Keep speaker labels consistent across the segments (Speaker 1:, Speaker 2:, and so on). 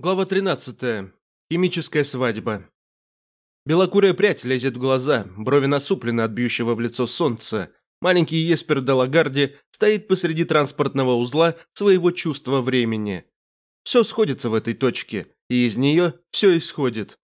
Speaker 1: Глава 13. Химическая свадьба. Белокурая прядь лезет в глаза, брови насуплены от бьющего в лицо солнца. Маленький Еспер де Лагарди стоит посреди транспортного узла своего чувства времени. Все сходится в этой точке, и из нее все исходит.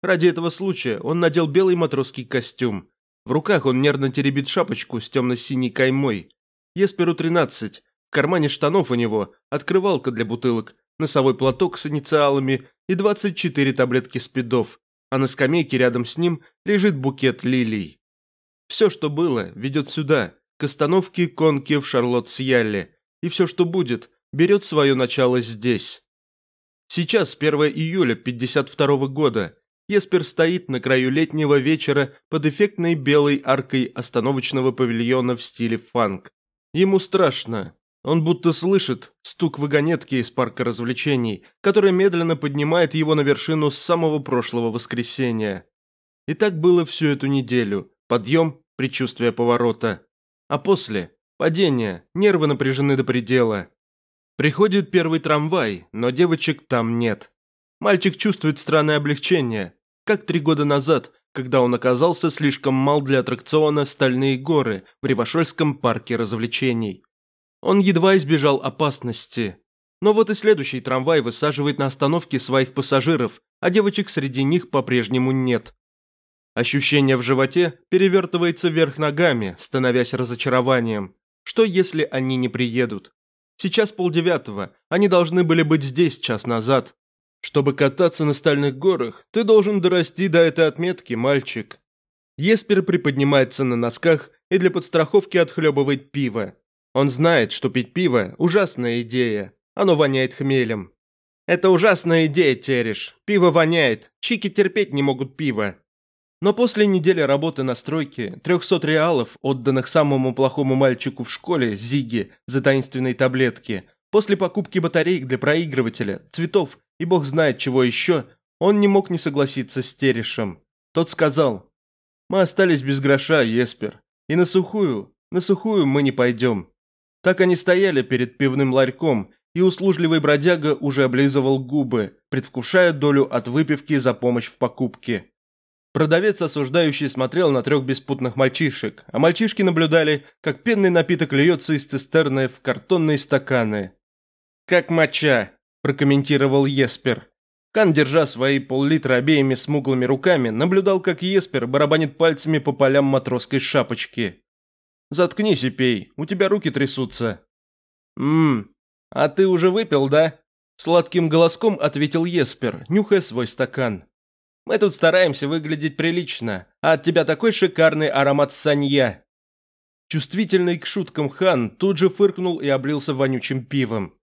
Speaker 1: Ради этого случая он надел белый матросский костюм. В руках он нервно теребит шапочку с темно-синей каймой. Есперу 13. В кармане штанов у него открывалка для бутылок, носовой платок с инициалами и 24 таблетки спидов, а на скамейке рядом с ним лежит букет лилий. Все, что было, ведет сюда, к остановке конки в Шарлотт-Сьялле, и все, что будет, берет свое начало здесь. Сейчас 1 июля 52 года. Еспер стоит на краю летнего вечера под эффектной белой аркой остановочного павильона в стиле фанк. Ему страшно, он будто слышит стук вагонетки из парка развлечений, которая медленно поднимает его на вершину с самого прошлого воскресенья. И так было всю эту неделю. Подъем, предчувствие поворота. А после – падение, нервы напряжены до предела. Приходит первый трамвай, но девочек там нет. Мальчик чувствует странное облегчение, как три года назад, когда он оказался слишком мал для аттракциона «Стальные горы» в Ревашольском парке развлечений. Он едва избежал опасности. Но вот и следующий трамвай высаживает на остановке своих пассажиров, а девочек среди них по-прежнему нет. Ощущение в животе перевертывается вверх ногами, становясь разочарованием. Что если они не приедут? Сейчас полдевятого, они должны были быть здесь час назад. Чтобы кататься на стальных горах, ты должен дорасти до этой отметки, мальчик. Еспер приподнимается на носках и для подстраховки отхлебывает пиво. Он знает, что пить пиво – ужасная идея. Оно воняет хмелем. Это ужасная идея, Тереш. Пиво воняет. Чики терпеть не могут пиво. Но после недели работы на стройке, 300 реалов, отданных самому плохому мальчику в школе, Зиги, за таинственные таблетки, после покупки батареек для проигрывателя, цветов и бог знает чего еще, он не мог не согласиться с Терешем. Тот сказал, «Мы остались без гроша, Еспер, и на сухую, на сухую мы не пойдем. Так они стояли перед пивным ларьком, и услужливый бродяга уже облизывал губы, предвкушая долю от выпивки за помощь в покупке. Продавец осуждающий смотрел на трех беспутных мальчишек, а мальчишки наблюдали, как пенный напиток льется из цистерны в картонные стаканы. «Как моча», – прокомментировал Еспер. Кан, держа свои пол-литра обеими смуглыми руками, наблюдал, как Еспер барабанит пальцами по полям матросской шапочки. Заткнись и пей, у тебя руки трясутся». «Ммм, а ты уже выпил, да?» Сладким голоском ответил Еспер, нюхая свой стакан. «Мы тут стараемся выглядеть прилично, а от тебя такой шикарный аромат санья». Чувствительный к шуткам Хан тут же фыркнул и облился вонючим пивом.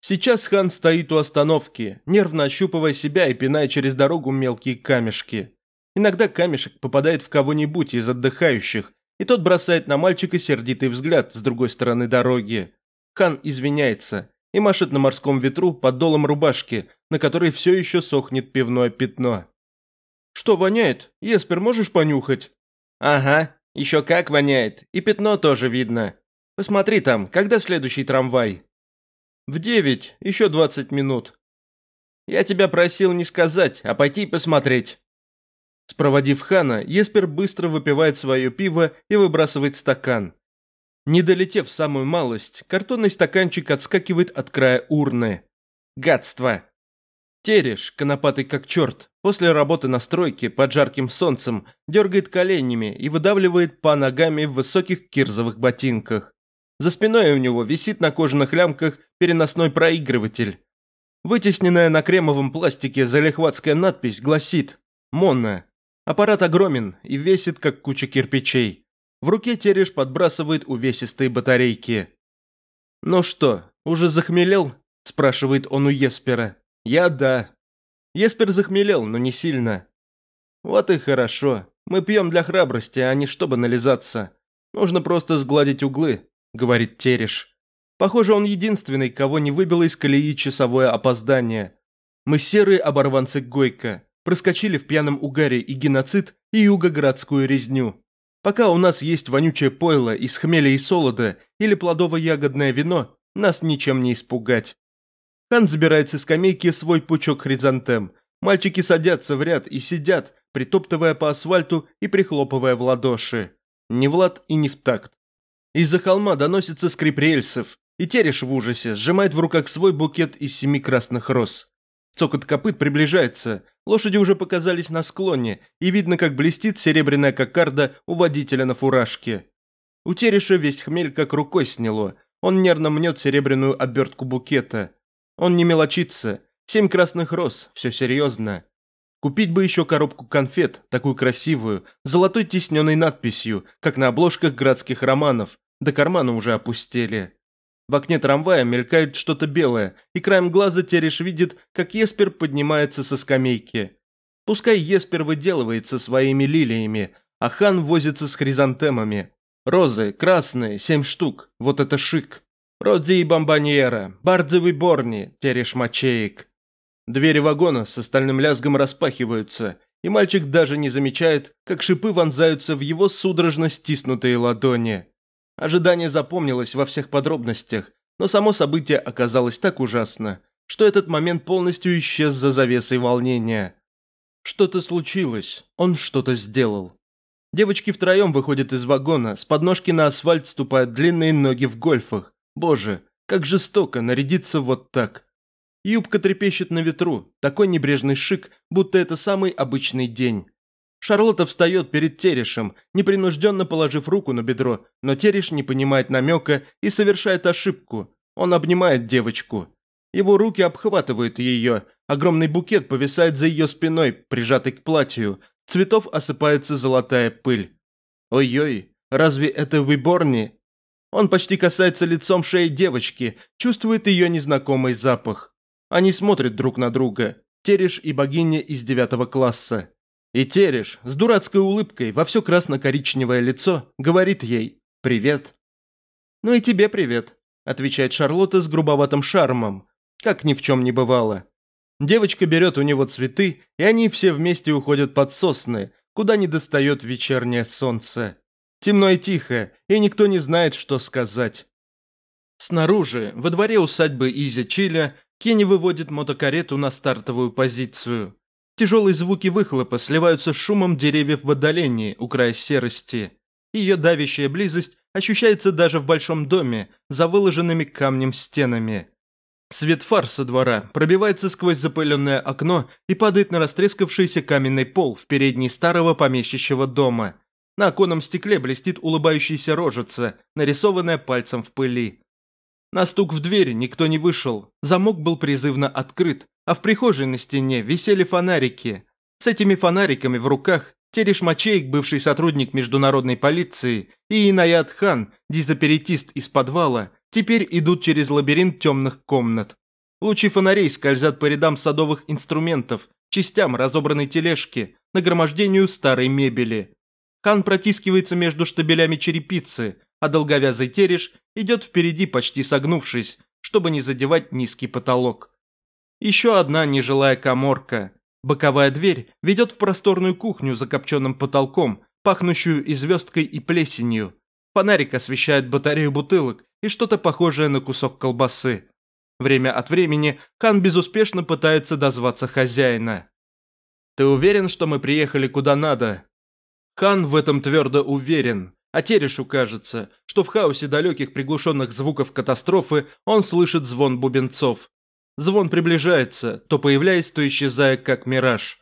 Speaker 1: Сейчас Хан стоит у остановки, нервно ощупывая себя и пиная через дорогу мелкие камешки. Иногда камешек попадает в кого-нибудь из отдыхающих, и тот бросает на мальчика сердитый взгляд с другой стороны дороги. Хан извиняется и машет на морском ветру под долом рубашки, на которой все еще сохнет пивное пятно. «Что воняет? Еспер, можешь понюхать?» «Ага, еще как воняет, и пятно тоже видно. Посмотри там, когда следующий трамвай?» «В девять, еще двадцать минут». «Я тебя просил не сказать, а пойти и посмотреть». Спроводив Хана, Еспер быстро выпивает свое пиво и выбрасывает стакан. Не долетев самую малость, картонный стаканчик отскакивает от края урны. Гадство! Тереш, конопатый как черт, после работы на стройке под жарким солнцем, дергает коленями и выдавливает по ногами в высоких кирзовых ботинках. За спиной у него висит на кожаных лямках переносной проигрыватель. Вытесненная на кремовом пластике залихватская надпись гласит «Монна». Аппарат огромен и весит, как куча кирпичей. В руке Тереш подбрасывает увесистые батарейки. «Ну что, уже захмелел?» – спрашивает он у Еспера. «Я да». Еспер захмелел, но не сильно. «Вот и хорошо. Мы пьем для храбрости, а не чтобы нализаться. Нужно просто сгладить углы», – говорит Тереш. Похоже, он единственный, кого не выбило из колеи часовое опоздание. Мы серые оборванцы Гойка проскочили в пьяном угаре и геноцид, и югоградскую резню. Пока у нас есть вонючее пойло из хмеля и солода или плодово-ягодное вино, нас ничем не испугать. Хан забирает со скамейки свой пучок хризантем. Мальчики садятся в ряд и сидят, притоптывая по асфальту и прихлопывая в ладоши. Не в лад и не в такт. Из-за холма доносится скрип рельсов, и Тереш в ужасе сжимает в руках свой букет из семи красных роз. Цокот копыт приближается, лошади уже показались на склоне, и видно, как блестит серебряная кокарда у водителя на фуражке. У Тереша весь хмель как рукой сняло, он нервно мнет серебряную обертку букета. Он не мелочится, семь красных роз, все серьезно. Купить бы еще коробку конфет, такую красивую, золотой тисненной надписью, как на обложках градских романов, до кармана уже опустели. В окне трамвая мелькает что-то белое, и краем глаза Тереш видит, как Еспер поднимается со скамейки. Пускай Еспер выделывается своими лилиями, а Хан возится с хризантемами. Розы, красные, семь штук, вот это шик. Родзи и бомбаньера, бардзевый борни, Тереш мачеек. Двери вагона с остальным лязгом распахиваются, и мальчик даже не замечает, как шипы вонзаются в его судорожно стиснутые ладони. Ожидание запомнилось во всех подробностях, но само событие оказалось так ужасно, что этот момент полностью исчез за завесой волнения. Что-то случилось, он что-то сделал. Девочки втроем выходят из вагона, с подножки на асфальт ступают длинные ноги в гольфах. Боже, как жестоко нарядиться вот так. Юбка трепещет на ветру, такой небрежный шик, будто это самый обычный день. Шарлотта встает перед Терешем, непринужденно положив руку на бедро, но Тереш не понимает намека и совершает ошибку. Он обнимает девочку. Его руки обхватывают ее, огромный букет повисает за ее спиной, прижатый к платью, цветов осыпается золотая пыль. Ой-ой, разве это Виборни? Он почти касается лицом шеи девочки, чувствует ее незнакомый запах. Они смотрят друг на друга, Тереш и богиня из девятого класса. И Тереш с дурацкой улыбкой во все красно-коричневое лицо говорит ей «Привет». «Ну и тебе привет», – отвечает Шарлотта с грубоватым шармом, как ни в чем не бывало. Девочка берет у него цветы, и они все вместе уходят под сосны, куда не достает вечернее солнце. Темно и тихо, и никто не знает, что сказать. Снаружи, во дворе усадьбы Изи Чиля, Кенни выводит мотокарету на стартовую позицию. Тяжелые звуки выхлопа сливаются с шумом деревьев в отдалении, у края серости. Ее давящая близость ощущается даже в большом доме, за выложенными камнем стенами. Свет фар со двора пробивается сквозь запыленное окно и падает на растрескавшийся каменный пол в передней старого помещичьего дома. На оконном стекле блестит улыбающаяся рожица, нарисованная пальцем в пыли. На стук в дверь никто не вышел, замок был призывно открыт, а в прихожей на стене висели фонарики. С этими фонариками в руках Тереш Мачейк, бывший сотрудник международной полиции, и Инаят Хан, дизаперитист из подвала, теперь идут через лабиринт темных комнат. Лучи фонарей скользят по рядам садовых инструментов, частям разобранной тележки, нагромождению старой мебели. Хан протискивается между штабелями черепицы, а долговязый тереш идет впереди, почти согнувшись, чтобы не задевать низкий потолок. Еще одна нежилая коморка. Боковая дверь ведет в просторную кухню за копченым потолком, пахнущую и звездкой, и плесенью. Фонарик освещает батарею бутылок и что-то похожее на кусок колбасы. Время от времени Хан безуспешно пытается дозваться хозяина. «Ты уверен, что мы приехали куда надо?» Хан в этом твердо уверен. А Терешу кажется, что в хаосе далеких приглушенных звуков катастрофы он слышит звон бубенцов. Звон приближается, то появляясь, то исчезая, как мираж.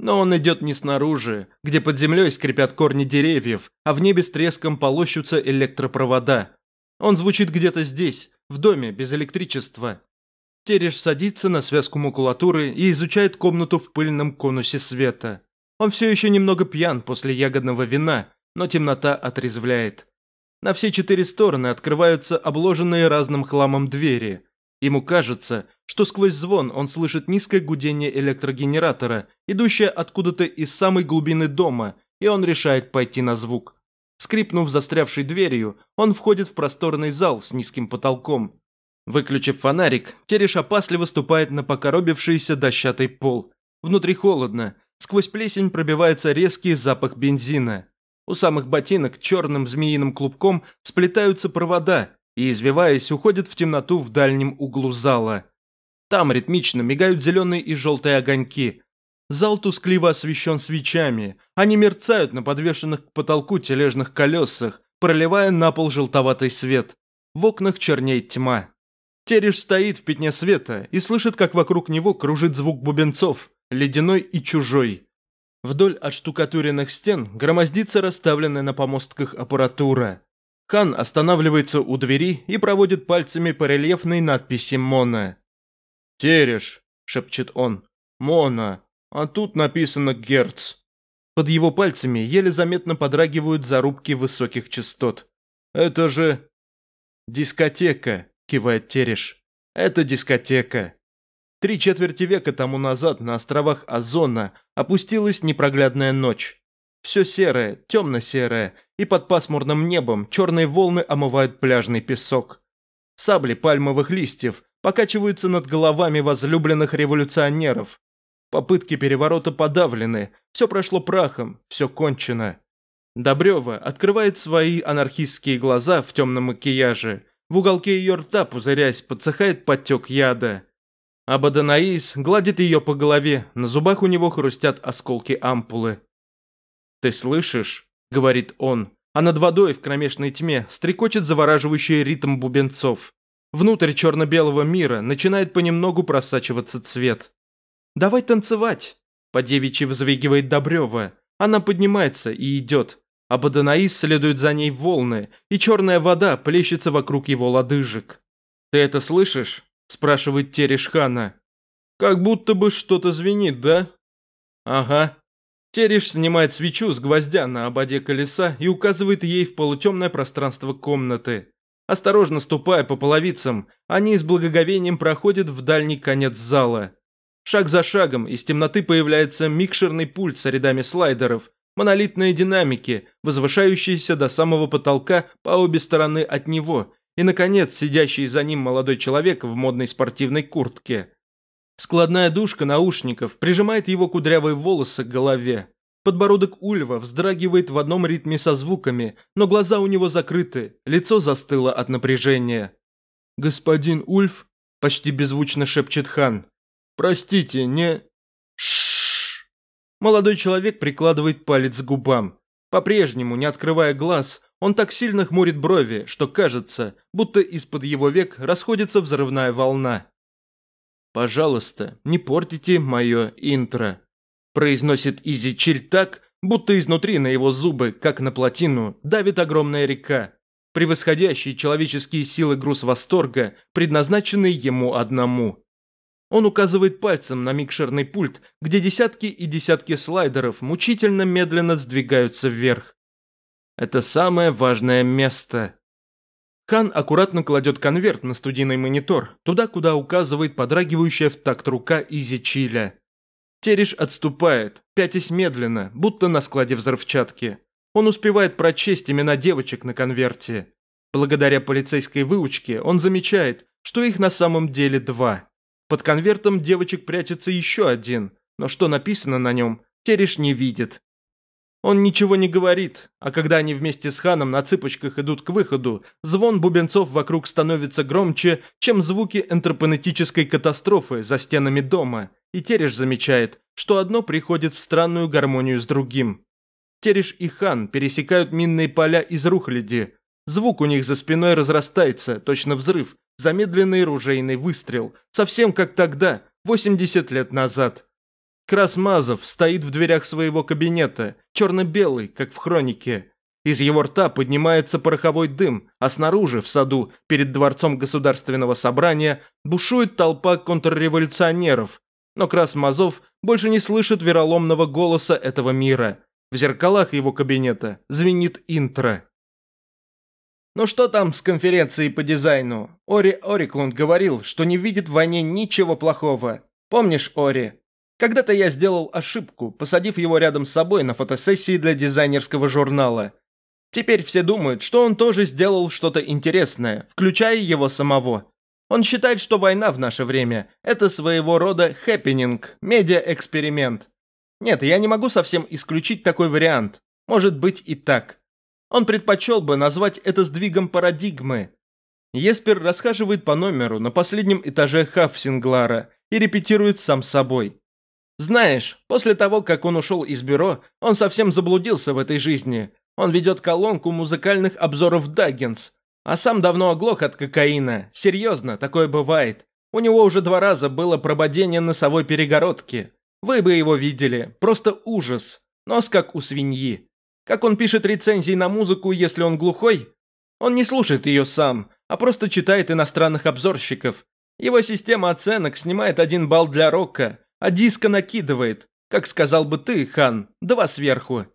Speaker 1: Но он идет не снаружи, где под землей скрипят корни деревьев, а в небе с треском полощутся электропровода. Он звучит где-то здесь, в доме, без электричества. Тереш садится на связку макулатуры и изучает комнату в пыльном конусе света. Он все еще немного пьян после ягодного вина, но темнота отрезвляет. На все четыре стороны открываются обложенные разным хламом двери. Ему кажется, что сквозь звон он слышит низкое гудение электрогенератора, идущее откуда-то из самой глубины дома, и он решает пойти на звук. Скрипнув застрявшей дверью, он входит в просторный зал с низким потолком. Выключив фонарик, Тереш опасливо ступает на покоробившийся дощатый пол. Внутри холодно, сквозь плесень пробивается резкий запах бензина. У самых ботинок черным змеиным клубком сплетаются провода и, извиваясь, уходят в темноту в дальнем углу зала. Там ритмично мигают зеленые и желтые огоньки. Зал тускливо освещен свечами. Они мерцают на подвешенных к потолку тележных колесах, проливая на пол желтоватый свет. В окнах чернеет тьма. Тереш стоит в пятне света и слышит, как вокруг него кружит звук бубенцов, ледяной и чужой. Вдоль отштукатуренных стен громоздится расставленная на помостках аппаратура. Хан останавливается у двери и проводит пальцами по рельефной надписи «Мона». «Тереш», – шепчет он, – «Мона, а тут написано «Герц». Под его пальцами еле заметно подрагивают зарубки высоких частот. «Это же...» «Дискотека», – кивает Тереш. «Это дискотека». Три четверти века тому назад на островах Озона опустилась непроглядная ночь. Все серое, темно-серое, и под пасмурным небом черные волны омывают пляжный песок. Сабли пальмовых листьев покачиваются над головами возлюбленных революционеров. Попытки переворота подавлены, все прошло прахом, все кончено. Добрева открывает свои анархистские глаза в темном макияже. В уголке ее рта, пузырясь, подсыхает подтек яда. Абаданаис гладит ее по голове, на зубах у него хрустят осколки ампулы. «Ты слышишь?» – говорит он, а над водой в кромешной тьме стрекочет завораживающий ритм бубенцов. Внутрь черно-белого мира начинает понемногу просачиваться цвет. «Давай танцевать!» – по-девичьи взвигивает Добрева. Она поднимается и идет. А Баданаис следует за ней волны, и черная вода плещется вокруг его лодыжек. «Ты это слышишь?» – спрашивает Терешхана. «Как будто бы что-то звенит, да?» «Ага». Тереш снимает свечу с гвоздя на ободе колеса и указывает ей в полутемное пространство комнаты. Осторожно ступая по половицам, они с благоговением проходят в дальний конец зала. Шаг за шагом из темноты появляется микшерный пульт с рядами слайдеров, монолитные динамики, возвышающиеся до самого потолка по обе стороны от него и, наконец, сидящий за ним молодой человек в модной спортивной куртке. Складная душка наушников прижимает его кудрявые волосы к голове. Подбородок Ульва вздрагивает в одном ритме со звуками, но глаза у него закрыты, лицо застыло от напряжения. «Господин Ульф?» – почти беззвучно шепчет хан. «Простите, не...» Шш. Молодой человек прикладывает палец к губам. По-прежнему, не открывая глаз, он так сильно хмурит брови, что кажется, будто из-под его век расходится взрывная волна. «Пожалуйста, не портите мое интро», – произносит Изи Чиль так, будто изнутри на его зубы, как на плотину, давит огромная река, превосходящий человеческие силы груз восторга, предназначенный ему одному. Он указывает пальцем на микшерный пульт, где десятки и десятки слайдеров мучительно медленно сдвигаются вверх. Это самое важное место. Хан аккуратно кладет конверт на студийный монитор, туда, куда указывает подрагивающая в такт рука Изи Чиля. Тереш отступает, пятясь медленно, будто на складе взрывчатки. Он успевает прочесть имена девочек на конверте. Благодаря полицейской выучке он замечает, что их на самом деле два. Под конвертом девочек прячется еще один, но что написано на нем, Тереш не видит. Он ничего не говорит, а когда они вместе с ханом на цыпочках идут к выходу, звон бубенцов вокруг становится громче, чем звуки энтропонетической катастрофы за стенами дома, и Тереш замечает, что одно приходит в странную гармонию с другим. Тереш и хан пересекают минные поля из рухляди. Звук у них за спиной разрастается, точно взрыв, замедленный ружейный выстрел, совсем как тогда, 80 лет назад. Красмазов стоит в дверях своего кабинета, черно-белый, как в хронике. Из его рта поднимается пороховой дым, а снаружи, в саду, перед дворцом государственного собрания, бушует толпа контрреволюционеров. Но Красмазов больше не слышит вероломного голоса этого мира. В зеркалах его кабинета звенит интро. Ну что там с конференцией по дизайну? Ори Ориклунд говорил, что не видит в войне ничего плохого. Помнишь, Ори? Когда-то я сделал ошибку, посадив его рядом с собой на фотосессии для дизайнерского журнала. Теперь все думают, что он тоже сделал что-то интересное, включая его самого. Он считает, что война в наше время – это своего рода хэппенинг, медиа-эксперимент. Нет, я не могу совсем исключить такой вариант. Может быть и так. Он предпочел бы назвать это сдвигом парадигмы. Еспер расхаживает по номеру на последнем этаже Хафсинглара и репетирует сам собой. Знаешь, после того, как он ушел из бюро, он совсем заблудился в этой жизни. Он ведет колонку музыкальных обзоров Даггинс, а сам давно оглох от кокаина. Серьезно, такое бывает. У него уже два раза было прободение носовой перегородки. Вы бы его видели. Просто ужас. Нос как у свиньи. Как он пишет рецензии на музыку, если он глухой? Он не слушает ее сам, а просто читает иностранных обзорщиков. Его система оценок снимает один балл для рока, а диско накидывает. Как сказал бы ты, Хан, два сверху.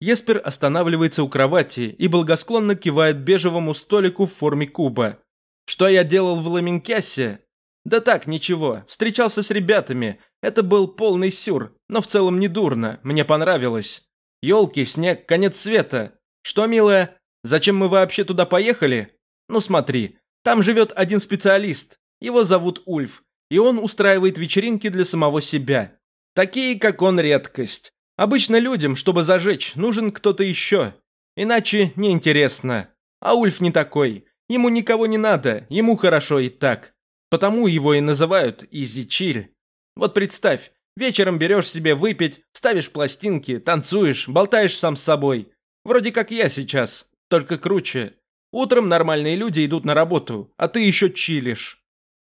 Speaker 1: Еспер останавливается у кровати и благосклонно кивает бежевому столику в форме куба. Что я делал в Ламинкясе? Да так, ничего. Встречался с ребятами. Это был полный сюр, но в целом не дурно. Мне понравилось. Ёлки, снег, конец света. Что, милая, зачем мы вообще туда поехали? Ну смотри, там живет один специалист. Его зовут Ульф, и он устраивает вечеринки для самого себя. Такие, как он, редкость. Обычно людям, чтобы зажечь, нужен кто-то еще. Иначе неинтересно. А Ульф не такой. Ему никого не надо, ему хорошо и так. Потому его и называют Изи Чиль. Вот представь, вечером берешь себе выпить, ставишь пластинки, танцуешь, болтаешь сам с собой. Вроде как я сейчас, только круче. Утром нормальные люди идут на работу, а ты еще чилишь.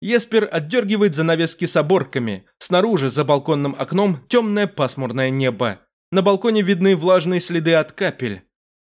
Speaker 1: Еспер отдергивает занавески с оборками. Снаружи, за балконным окном, темное пасмурное небо. На балконе видны влажные следы от капель.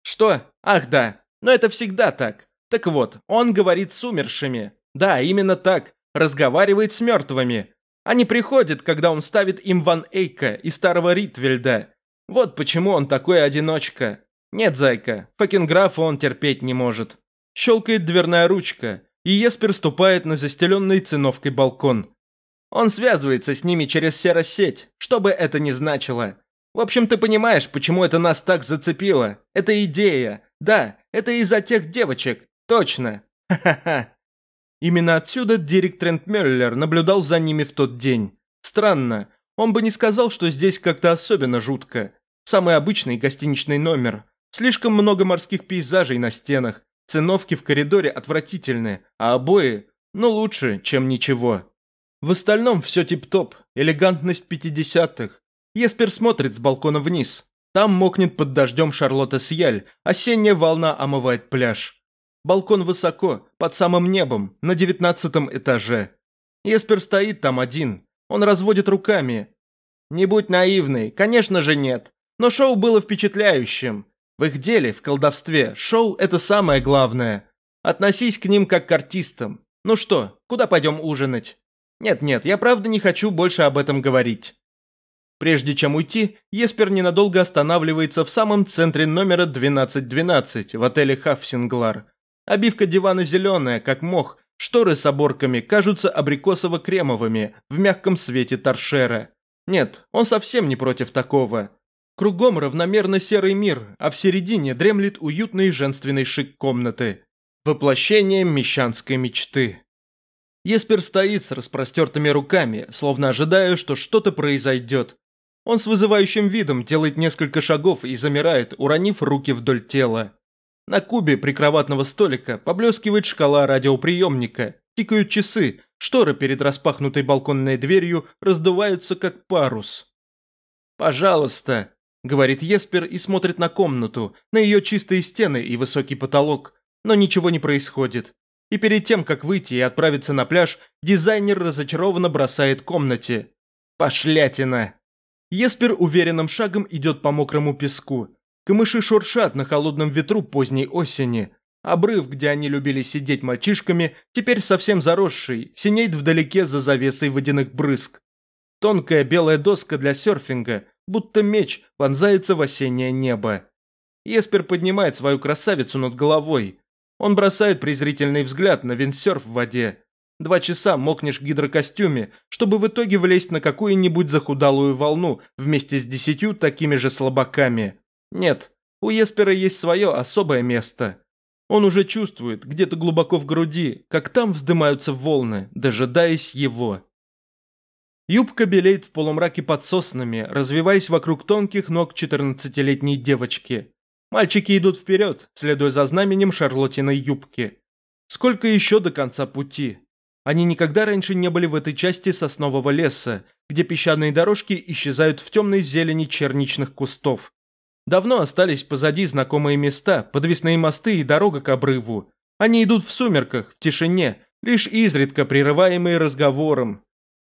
Speaker 1: Что? Ах да, но это всегда так. Так вот, он говорит с умершими. Да, именно так. Разговаривает с мертвыми. Они приходят, когда он ставит им Ван Эйка и старого Ритвельда. Вот почему он такой одиночка. Нет, зайка, факинграфа он терпеть не может. Щелкает дверная ручка и Еспер ступает на застеленный циновкой балкон. Он связывается с ними через серосеть, что бы это ни значило. В общем, ты понимаешь, почему это нас так зацепило. Это идея. Да, это из-за тех девочек. Точно. Ха-ха-ха. Именно отсюда Дирик Трент Мюллер наблюдал за ними в тот день. Странно, он бы не сказал, что здесь как-то особенно жутко. Самый обычный гостиничный номер. Слишком много морских пейзажей на стенах, Циновки в коридоре отвратительные, а обои, ну лучше, чем ничего. В остальном все тип-топ, элегантность 50-х. Еспер смотрит с балкона вниз. Там мокнет под дождем Шарлотта Сьяль, осенняя волна омывает пляж. Балкон высоко, под самым небом, на девятнадцатом этаже. Еспер стоит там один, он разводит руками. Не будь наивный, конечно же нет. Но шоу было впечатляющим. В их деле, в колдовстве, шоу – это самое главное. Относись к ним как к артистам. Ну что, куда пойдем ужинать? Нет-нет, я правда не хочу больше об этом говорить. Прежде чем уйти, Еспер ненадолго останавливается в самом центре номера 1212 в отеле Хафсинглар. Обивка дивана зеленая, как мох, шторы с оборками кажутся абрикосово-кремовыми в мягком свете торшера. Нет, он совсем не против такого. Кругом равномерно серый мир, а в середине дремлет уютный женственный шик комнаты. Воплощение мещанской мечты. Еспер стоит с распростертыми руками, словно ожидая, что что-то произойдет. Он с вызывающим видом делает несколько шагов и замирает, уронив руки вдоль тела. На кубе прикроватного столика поблескивает шкала радиоприемника, тикают часы, шторы перед распахнутой балконной дверью раздуваются как парус. «Пожалуйста», – говорит Еспер и смотрит на комнату, на ее чистые стены и высокий потолок. Но ничего не происходит. И перед тем, как выйти и отправиться на пляж, дизайнер разочарованно бросает комнате. Пошлятина. Еспер уверенным шагом идет по мокрому песку. Камыши шуршат на холодном ветру поздней осени. Обрыв, где они любили сидеть мальчишками, теперь совсем заросший, синеет вдалеке за завесой водяных брызг. Тонкая белая доска для серфинга, будто меч, вонзается в осеннее небо. Еспер поднимает свою красавицу над головой. Он бросает презрительный взгляд на виндсерф в воде. Два часа мокнешь в гидрокостюме, чтобы в итоге влезть на какую-нибудь захудалую волну вместе с десятью такими же слабаками. Нет, у Еспера есть свое особое место. Он уже чувствует, где-то глубоко в груди, как там вздымаются волны, дожидаясь его. Юбка белеет в полумраке под соснами, развиваясь вокруг тонких ног 14-летней девочки. Мальчики идут вперед, следуя за знаменем Шарлотиной юбки. Сколько еще до конца пути? Они никогда раньше не были в этой части соснового леса, где песчаные дорожки исчезают в темной зелени черничных кустов. Давно остались позади знакомые места, подвесные мосты и дорога к обрыву. Они идут в сумерках, в тишине, лишь изредка прерываемые разговором.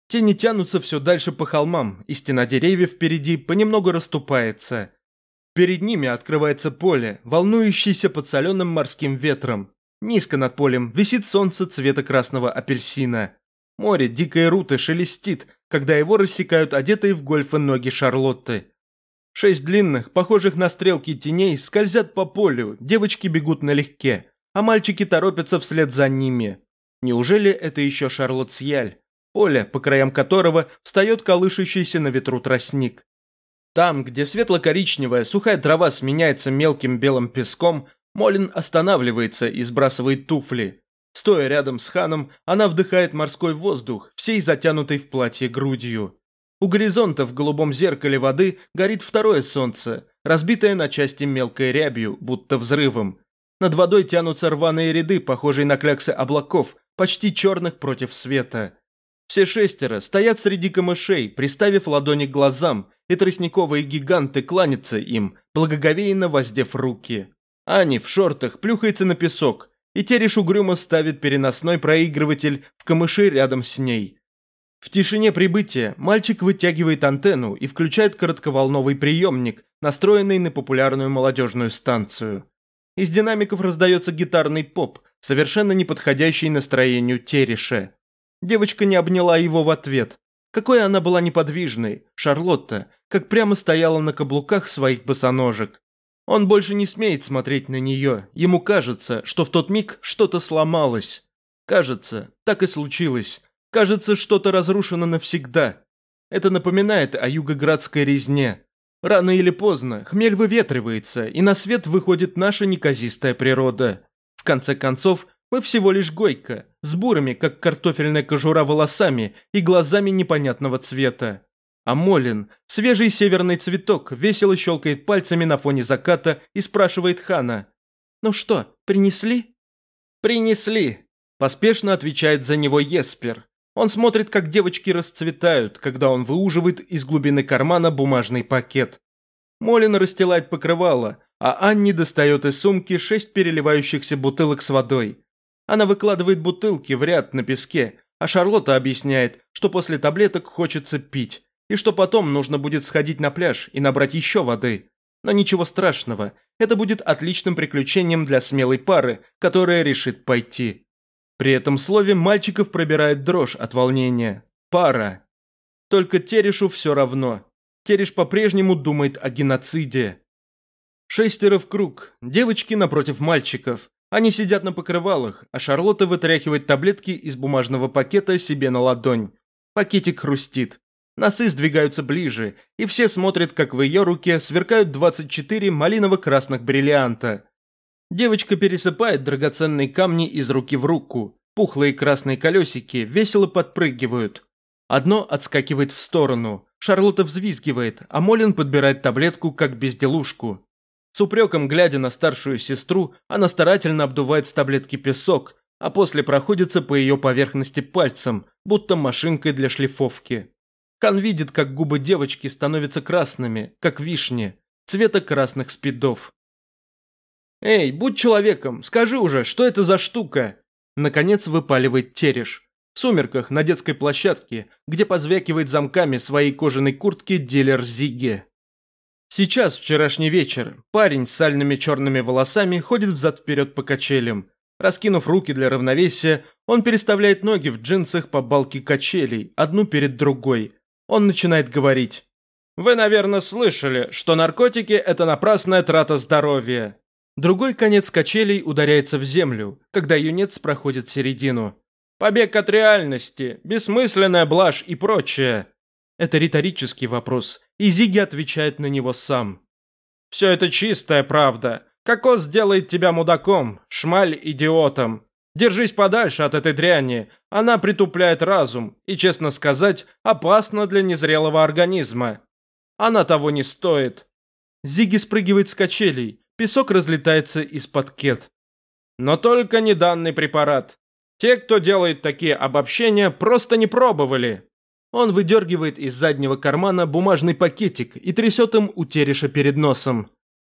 Speaker 1: Тени тянутся все дальше по холмам, и стена деревьев впереди понемногу расступается. Перед ними открывается поле, волнующееся под соленым морским ветром. Низко над полем висит солнце цвета красного апельсина. Море дикой руты шелестит, когда его рассекают одетые в гольфы ноги Шарлотты. Шесть длинных, похожих на стрелки теней, скользят по полю, девочки бегут налегке, а мальчики торопятся вслед за ними. Неужели это еще Шарлот Сьяль? Поле, по краям которого встает колышущийся на ветру тростник. Там, где светло-коричневая сухая трава сменяется мелким белым песком, Молин останавливается и сбрасывает туфли. Стоя рядом с ханом, она вдыхает морской воздух, всей затянутой в платье грудью. У горизонта в голубом зеркале воды горит второе солнце, разбитое на части мелкой рябью, будто взрывом. Над водой тянутся рваные ряды, похожие на кляксы облаков, почти черных против света. Все шестеро стоят среди камышей, приставив ладони к глазам, и тростниковые гиганты кланятся им, благоговейно воздев руки. Ани в шортах плюхается на песок, и Тереш угрюмо ставит переносной проигрыватель в камыши рядом с ней. В тишине прибытия мальчик вытягивает антенну и включает коротковолновый приемник, настроенный на популярную молодежную станцию. Из динамиков раздается гитарный поп, совершенно не подходящий настроению Тереша. Девочка не обняла его в ответ. Какой она была неподвижной, Шарлотта, как прямо стояла на каблуках своих босоножек. Он больше не смеет смотреть на нее. Ему кажется, что в тот миг что-то сломалось. Кажется, так и случилось. Кажется, что-то разрушено навсегда. Это напоминает о югоградской резне. Рано или поздно хмель выветривается, и на свет выходит наша неказистая природа. В конце концов, мы всего лишь гойка, с бурыми, как картофельная кожура, волосами и глазами непонятного цвета. А Молин, свежий северный цветок, весело щелкает пальцами на фоне заката и спрашивает Хана. «Ну что, принесли?» «Принесли», – поспешно отвечает за него Еспер. Он смотрит, как девочки расцветают, когда он выуживает из глубины кармана бумажный пакет. Молин расстилает покрывало, а Анни достает из сумки шесть переливающихся бутылок с водой. Она выкладывает бутылки в ряд на песке, а Шарлотта объясняет, что после таблеток хочется пить, и что потом нужно будет сходить на пляж и набрать еще воды. Но ничего страшного, это будет отличным приключением для смелой пары, которая решит пойти. При этом слове мальчиков пробирает дрожь от волнения. Пара. Только Терешу все равно. Тереш по-прежнему думает о геноциде. Шестеро в круг, девочки напротив мальчиков. Они сидят на покрывалах, а Шарлотта вытряхивает таблетки из бумажного пакета себе на ладонь. Пакетик хрустит. Носы сдвигаются ближе, и все смотрят, как в ее руке сверкают 24 малиново-красных бриллианта. Девочка пересыпает драгоценные камни из руки в руку. Пухлые красные колесики весело подпрыгивают. Одно отскакивает в сторону. Шарлотта взвизгивает, а Молин подбирает таблетку, как безделушку. С упреком, глядя на старшую сестру, она старательно обдувает с таблетки песок, а после проходится по ее поверхности пальцем, будто машинкой для шлифовки. Кан видит, как губы девочки становятся красными, как вишни, цвета красных спидов. «Эй, будь человеком, скажи уже, что это за штука?» Наконец выпаливает Тереш. В сумерках на детской площадке, где позвякивает замками своей кожаной куртки дилер Зиге. Сейчас, вчерашний вечер, парень с сальными черными волосами ходит взад-вперед по качелям. Раскинув руки для равновесия, он переставляет ноги в джинсах по балке качелей, одну перед другой, он начинает говорить. «Вы, наверное, слышали, что наркотики – это напрасная трата здоровья». Другой конец качелей ударяется в землю, когда юнец проходит середину. «Побег от реальности, бессмысленная блажь и прочее». Это риторический вопрос, и Зиги отвечает на него сам. «Все это чистая правда. Кокос делает тебя мудаком, шмаль идиотом. Держись подальше от этой дряни, она притупляет разум и, честно сказать, опасна для незрелого организма. Она того не стоит. Зиги спрыгивает с качелей, песок разлетается из-под кет. Но только не данный препарат. Те, кто делает такие обобщения, просто не пробовали. Он выдергивает из заднего кармана бумажный пакетик и трясет им у перед носом.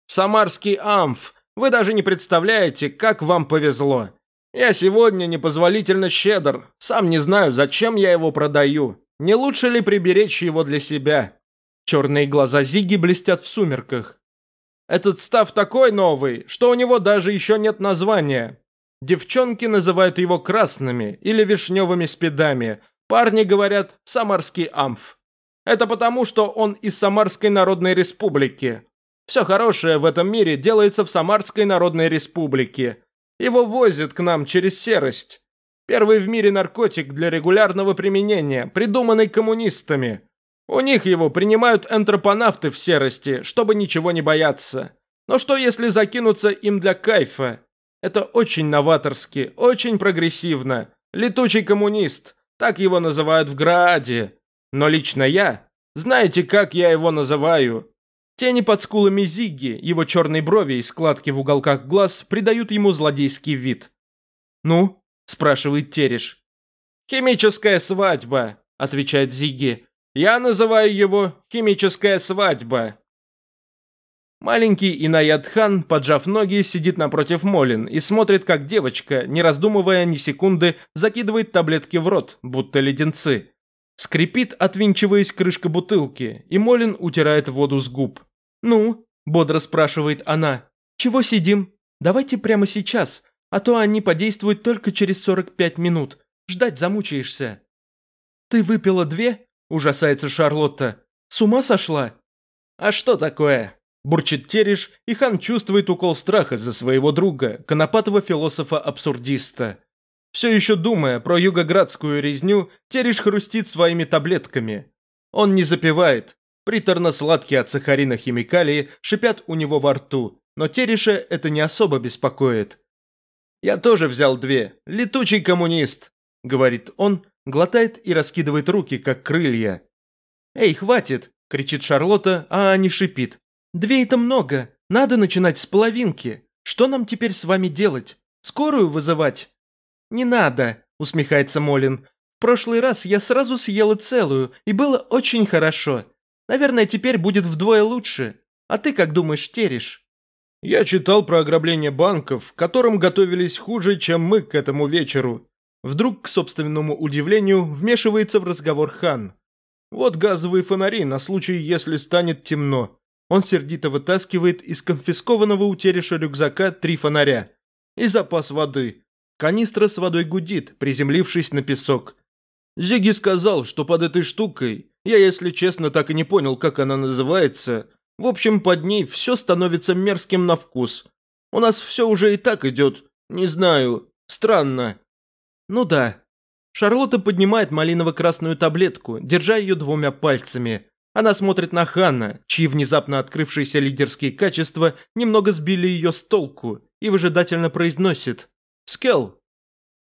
Speaker 1: «Самарский амф! Вы даже не представляете, как вам повезло. Я сегодня непозволительно щедр. Сам не знаю, зачем я его продаю. Не лучше ли приберечь его для себя?» Черные глаза Зиги блестят в сумерках. «Этот став такой новый, что у него даже еще нет названия. Девчонки называют его красными или вишневыми спидами, Парни говорят «Самарский амф». Это потому, что он из Самарской Народной Республики. Все хорошее в этом мире делается в Самарской Народной Республике. Его возят к нам через серость. Первый в мире наркотик для регулярного применения, придуманный коммунистами. У них его принимают энтропонавты в серости, чтобы ничего не бояться. Но что если закинуться им для кайфа? Это очень новаторски, очень прогрессивно. Летучий коммунист. Так его называют в Граде. Но лично я... Знаете, как я его называю? Тени под скулами Зигги, его черные брови и складки в уголках глаз придают ему злодейский вид. «Ну?» – спрашивает Тереш. «Химическая свадьба», – отвечает Зигги. «Я называю его «химическая свадьба». Маленький Инаят-хан, поджав ноги, сидит напротив Молин и смотрит, как девочка, не раздумывая ни секунды, закидывает таблетки в рот, будто леденцы. Скрипит, отвинчиваясь крышка бутылки, и Молин утирает воду с губ. «Ну?» – бодро спрашивает она. «Чего сидим? Давайте прямо сейчас, а то они подействуют только через 45 минут. Ждать замучаешься». «Ты выпила две?» – ужасается Шарлотта. «С ума сошла?» «А что такое?» Бурчит Тереш, и хан чувствует укол страха за своего друга, конопатого философа-абсурдиста. Все еще думая про югоградскую резню, Тереш хрустит своими таблетками. Он не запивает. Приторно-сладкие от сахарина химикалии шипят у него во рту, но Тереша это не особо беспокоит. «Я тоже взял две. Летучий коммунист», — говорит он, глотает и раскидывает руки, как крылья. «Эй, хватит!» — кричит Шарлотта, а Ани шипит. «Две это много. Надо начинать с половинки. Что нам теперь с вами делать? Скорую вызывать?» «Не надо», — усмехается Молин. «В прошлый раз я сразу съела целую, и было очень хорошо. Наверное, теперь будет вдвое лучше. А ты как думаешь, Тереш?»
Speaker 2: «Я читал про ограбление банков, которым готовились хуже, чем мы к этому вечеру».
Speaker 1: Вдруг, к собственному удивлению, вмешивается в разговор хан. «Вот газовые фонари на случай, если станет темно. Он сердито вытаскивает из конфискованного у Тереша рюкзака три фонаря. И запас воды. Канистра с водой гудит, приземлившись на песок. Зиги сказал, что под этой штукой, я, если честно, так и не понял, как она называется, в общем, под ней все становится мерзким на вкус. У нас все уже и так идет, не знаю, странно. Ну да. Шарлотта поднимает малиново-красную таблетку, держа ее двумя пальцами. Она смотрит на Ханна, чьи внезапно открывшиеся лидерские качества немного сбили ее с толку, и выжидательно произносит «Скелл».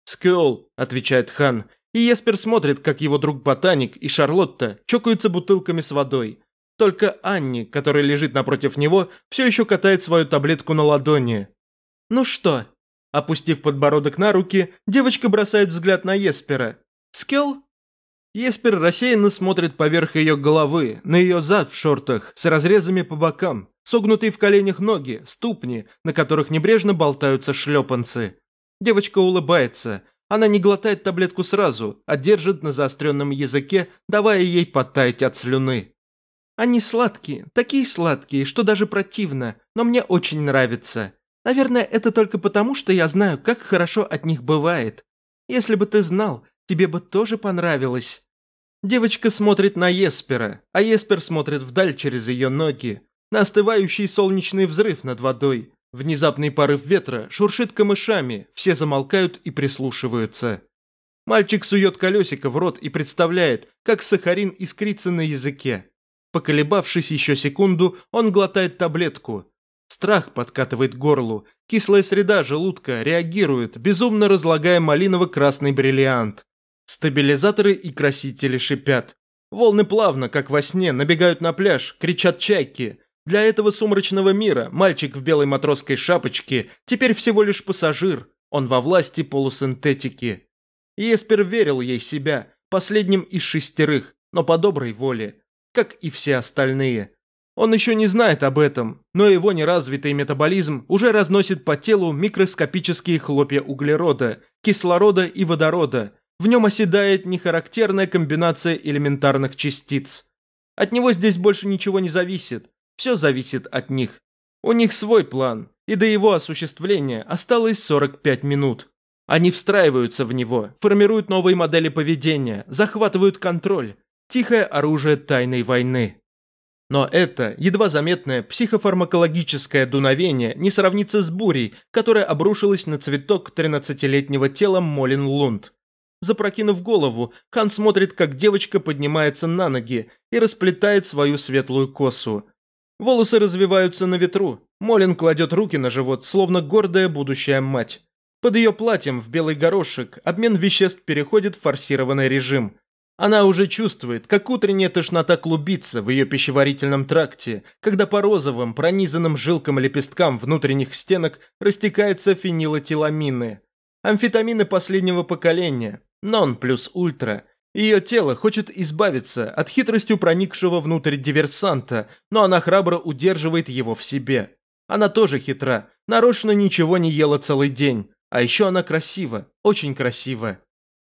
Speaker 1: «Скелл», — отвечает Хан, и Еспер смотрит, как его друг-ботаник и Шарлотта чокаются бутылками с водой. Только Анни, которая лежит напротив него, все еще катает свою таблетку на ладони. «Ну что?» Опустив подбородок на руки, девочка бросает взгляд на Еспера. «Скелл?» Еспер рассеянно смотрит поверх ее головы, на ее зад в шортах, с разрезами по бокам, согнутые в коленях ноги, ступни, на которых небрежно болтаются шлепанцы. Девочка улыбается. Она не глотает таблетку сразу, а держит на заостренном языке, давая ей подтаять от слюны. Они сладкие, такие сладкие, что даже противно, но мне очень нравится. Наверное, это только потому, что я знаю, как хорошо от них бывает. Если бы ты знал, тебе бы тоже понравилось. Девочка смотрит на Еспера, а Еспер смотрит вдаль через ее ноги, на остывающий солнечный взрыв над водой. Внезапный порыв ветра шуршит камышами, все замолкают и прислушиваются. Мальчик сует колесико в рот и представляет, как сахарин искрится на языке. Поколебавшись еще секунду, он глотает таблетку. Страх подкатывает горлу, кислая среда желудка реагирует, безумно разлагая малиново-красный бриллиант. Стабилизаторы и красители шипят. Волны плавно, как во сне, набегают на пляж, кричат чайки. Для этого сумрачного мира мальчик в белой матросской шапочке теперь всего лишь пассажир, Он во власти полусинтетики. Еспер верил ей себя, последним из шестерых, но по доброй воле, как и все остальные. Он еще не знает об этом, но его неразвитый метаболизм уже разносит по телу микроскопические хлопья углерода, кислорода и водорода. В нем оседает нехарактерная комбинация элементарных частиц. От него здесь больше ничего не зависит, все зависит от них. У них свой план, и до его осуществления осталось 45 минут. Они встраиваются в него, формируют новые модели поведения, захватывают контроль. Тихое оружие тайной войны. Но это едва заметное психофармакологическое дуновение не сравнится с бурей, которая обрушилась на цветок 13-летнего тела Молин Лунд. Запрокинув голову, Хан смотрит, как девочка поднимается на ноги и расплетает свою светлую косу. Волосы развиваются на ветру. Молин кладет руки на живот, словно гордая будущая мать. Под ее платьем в белый горошек обмен веществ переходит в форсированный режим. Она уже чувствует, как утренняя тошнота клубится в ее пищеварительном тракте, когда по розовым, пронизанным жилкам лепесткам внутренних стенок растекаются фенилэтиламины. Амфетамины последнего поколения, нон плюс ультра. Ее тело хочет избавиться от хитростью проникшего внутрь диверсанта, но она храбро удерживает его в себе. Она тоже хитра, нарочно ничего не ела целый день. А еще она красива, очень красива.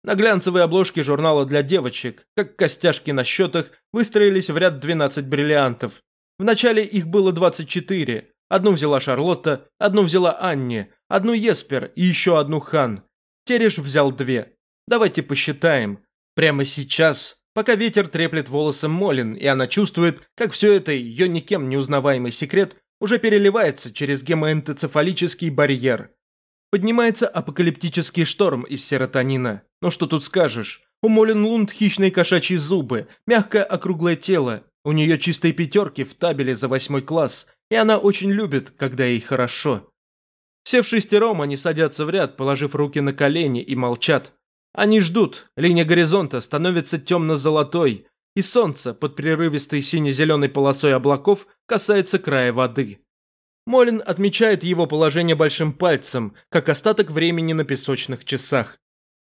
Speaker 1: На глянцевой обложке журнала для девочек, как костяшки на счетах, выстроились в ряд 12 бриллиантов. Вначале их было 24. Одну взяла Шарлотта, одну взяла Анни, одну Еспер и еще одну Хан. Тереш взял две. Давайте посчитаем. Прямо сейчас, пока ветер треплет волосы Молин, и она чувствует, как все это ее никем не узнаваемый секрет уже переливается через гемоэнтоцефалический барьер. Поднимается апокалиптический шторм из серотонина. Ну что тут скажешь? У Молин Лунд хищные кошачьи зубы, мягкое округлое тело. У нее чистые пятерки в табеле за восьмой класс, и она очень любит, когда ей хорошо. Все в шестером они садятся в ряд, положив руки на колени и молчат. Они ждут, линия горизонта становится темно-золотой, и солнце под прерывистой сине-зеленой полосой облаков касается края воды. Молин отмечает его положение большим пальцем, как остаток времени на песочных часах.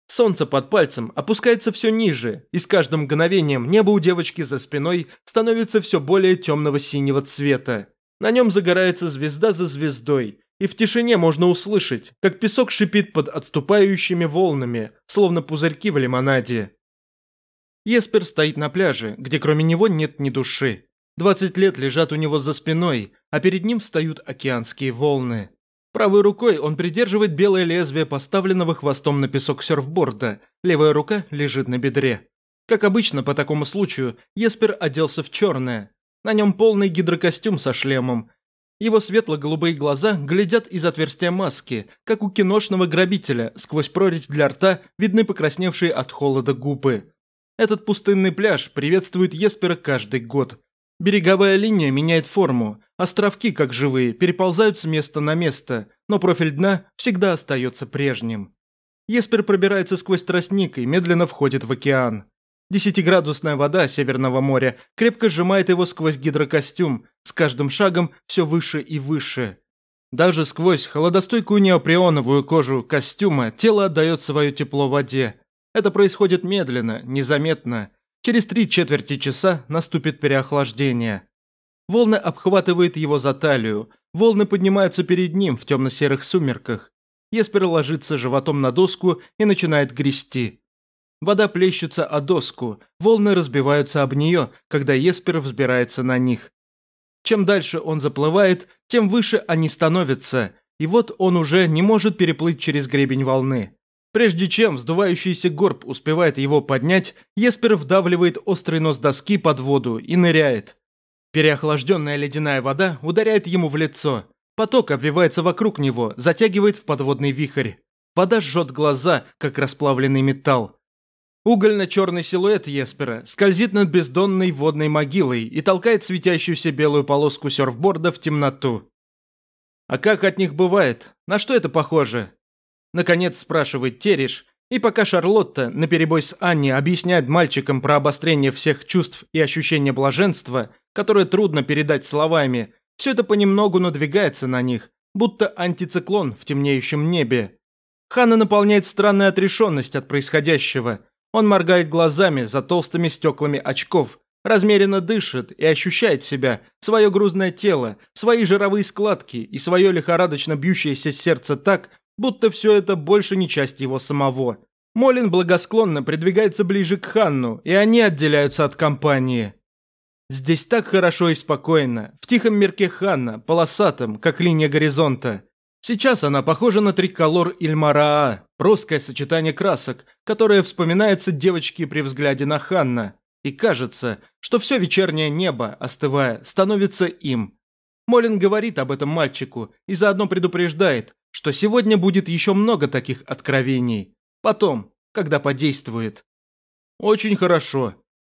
Speaker 1: Солнце под пальцем опускается все ниже, и с каждым мгновением небо у девочки за спиной становится все более темного синего цвета. На нем загорается звезда за звездой, и в тишине можно услышать, как песок шипит под отступающими волнами, словно пузырьки в лимонаде. Еспер стоит на пляже, где кроме него нет ни души. 20 лет лежат у него за спиной, а перед ним встают океанские волны. Правой рукой он придерживает белое лезвие поставленного хвостом на песок серфборда, левая рука лежит на бедре. Как обычно по такому случаю, Еспер оделся в черное. На нем полный гидрокостюм со шлемом. Его светло-голубые глаза глядят из отверстия маски, как у киношного грабителя, сквозь прорезь для рта видны покрасневшие от холода губы. Этот пустынный пляж приветствует Еспера каждый год. Береговая линия меняет форму, Островки, как живые, переползают с места на место, но профиль дна всегда остается прежним. Еспер пробирается сквозь тростник и медленно входит в океан. Десятиградусная вода Северного моря крепко сжимает его сквозь гидрокостюм, с каждым шагом все выше и выше. Даже сквозь холодостойкую неопреоновую кожу костюма тело отдает свое тепло воде. Это происходит медленно, незаметно. Через три четверти часа наступит переохлаждение. Волны обхватывают его за талию, волны поднимаются перед ним в темно-серых сумерках. Еспер ложится животом на доску и начинает грести. Вода плещется о доску, волны разбиваются об нее, когда Еспер взбирается на них. Чем дальше он заплывает, тем выше они становятся, и вот он уже не может переплыть через гребень волны. Прежде чем вздувающийся горб успевает его поднять, Еспер вдавливает острый нос доски под воду и ныряет. Переохлажденная ледяная вода ударяет ему в лицо. Поток обвивается вокруг него, затягивает в подводный вихрь. Вода жжет глаза, как расплавленный металл. Угольно-черный силуэт Еспера скользит над бездонной водной могилой и толкает светящуюся белую полоску серфборда в темноту. А как от них бывает? На что это похоже? Наконец спрашивает Тереш, и пока Шарлотта наперебой с Анни объясняет мальчикам про обострение всех чувств и ощущение блаженства, которое трудно передать словами, все это понемногу надвигается на них, будто антициклон в темнеющем небе. Хана наполняет странная отрешенность от происходящего. Он моргает глазами за толстыми стеклами очков, размеренно дышит и ощущает себя, свое грузное тело, свои жировые складки и свое лихорадочно бьющееся сердце так, будто все это больше не часть его самого. Молин благосклонно придвигается ближе к Ханну, и они отделяются от компании. Здесь так хорошо и спокойно, в тихом мирке Ханна, полосатом, как линия горизонта. Сейчас она похожа на триколор Ильмараа, броское сочетание красок, которое вспоминается девочке при взгляде на Ханна. И кажется, что все вечернее небо, остывая, становится им. Молин говорит об этом мальчику и заодно предупреждает, что сегодня будет еще много таких откровений. Потом, когда подействует. Очень хорошо.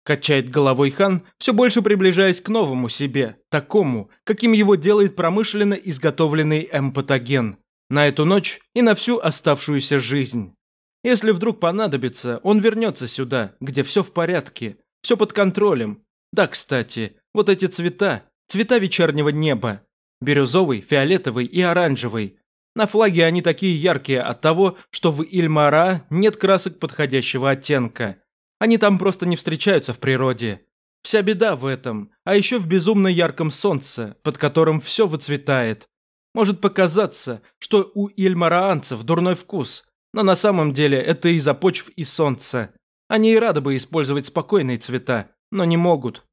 Speaker 1: Качает головой хан, все больше приближаясь к новому себе, такому, каким его делает промышленно изготовленный эмпатоген. На эту ночь и на всю оставшуюся жизнь. Если вдруг понадобится, он вернется сюда, где все в порядке, все под контролем. Да, кстати, вот эти цвета, цвета вечернего неба. Бирюзовый, фиолетовый и оранжевый. На флаге они такие яркие от того, что в Ильмара нет красок подходящего оттенка. Они там просто не встречаются в природе. Вся беда в этом, а еще в безумно ярком солнце, под которым все выцветает. Может показаться, что у ильмараанцев дурной вкус, но на самом деле это из-за почв и солнца. Они и рады бы использовать спокойные цвета, но не могут.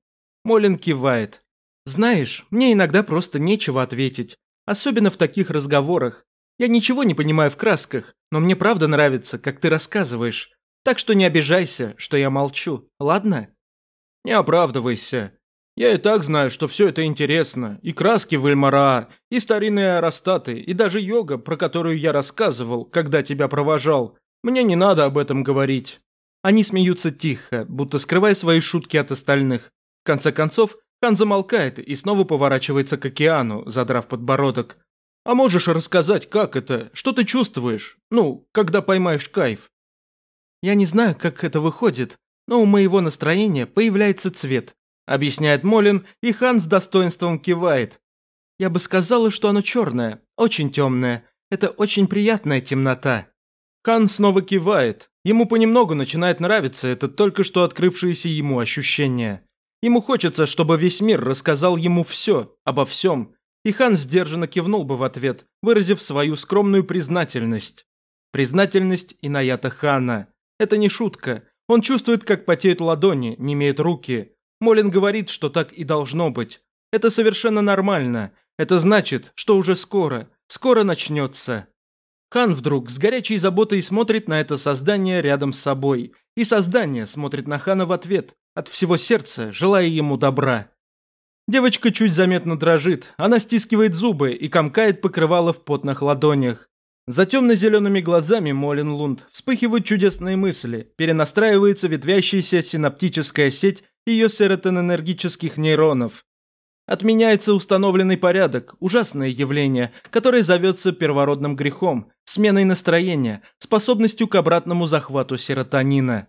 Speaker 1: Молин кивает. «Знаешь, мне иногда просто нечего ответить, особенно в таких разговорах. Я ничего не понимаю в красках, но мне правда нравится, как ты рассказываешь. Так что не обижайся, что я молчу, ладно? Не оправдывайся. Я и так знаю, что все это интересно. И краски в Эльмара, и старинные аэростаты, и даже йога, про которую я рассказывал, когда тебя провожал. Мне не надо об этом говорить. Они смеются тихо, будто скрывая свои шутки от остальных. В конце концов, Хан замолкает и снова поворачивается к океану, задрав подбородок. «А можешь рассказать, как это? Что ты чувствуешь? Ну, когда поймаешь кайф?» Я не знаю, как это выходит, но у моего настроения появляется цвет», – объясняет Молин, и Хан с достоинством кивает. «Я бы сказала, что оно черное, очень темное. Это очень приятная темнота». Хан снова кивает. Ему понемногу начинает нравиться это только что открывшееся ему ощущение. Ему хочется, чтобы весь мир рассказал ему все, обо всем. И Хан сдержанно кивнул бы в ответ, выразив свою скромную признательность. Признательность Инаята Хана. Это не шутка. Он чувствует, как потеют ладони, не имеют руки. Молин говорит, что так и должно быть. Это совершенно нормально. Это значит, что уже скоро, скоро начнется. Хан вдруг с горячей заботой смотрит на это создание рядом с собой. И создание смотрит на Хана в ответ, от всего сердца, желая ему добра. Девочка чуть заметно дрожит, она стискивает зубы и комкает покрывало в потных ладонях. За темно-зелеными глазами Молин Лунд вспыхивают чудесные мысли, перенастраивается ветвящаяся синаптическая сеть ее серотонэнергических нейронов. Отменяется установленный порядок, ужасное явление, которое зовется первородным грехом, сменой настроения, способностью к обратному захвату серотонина.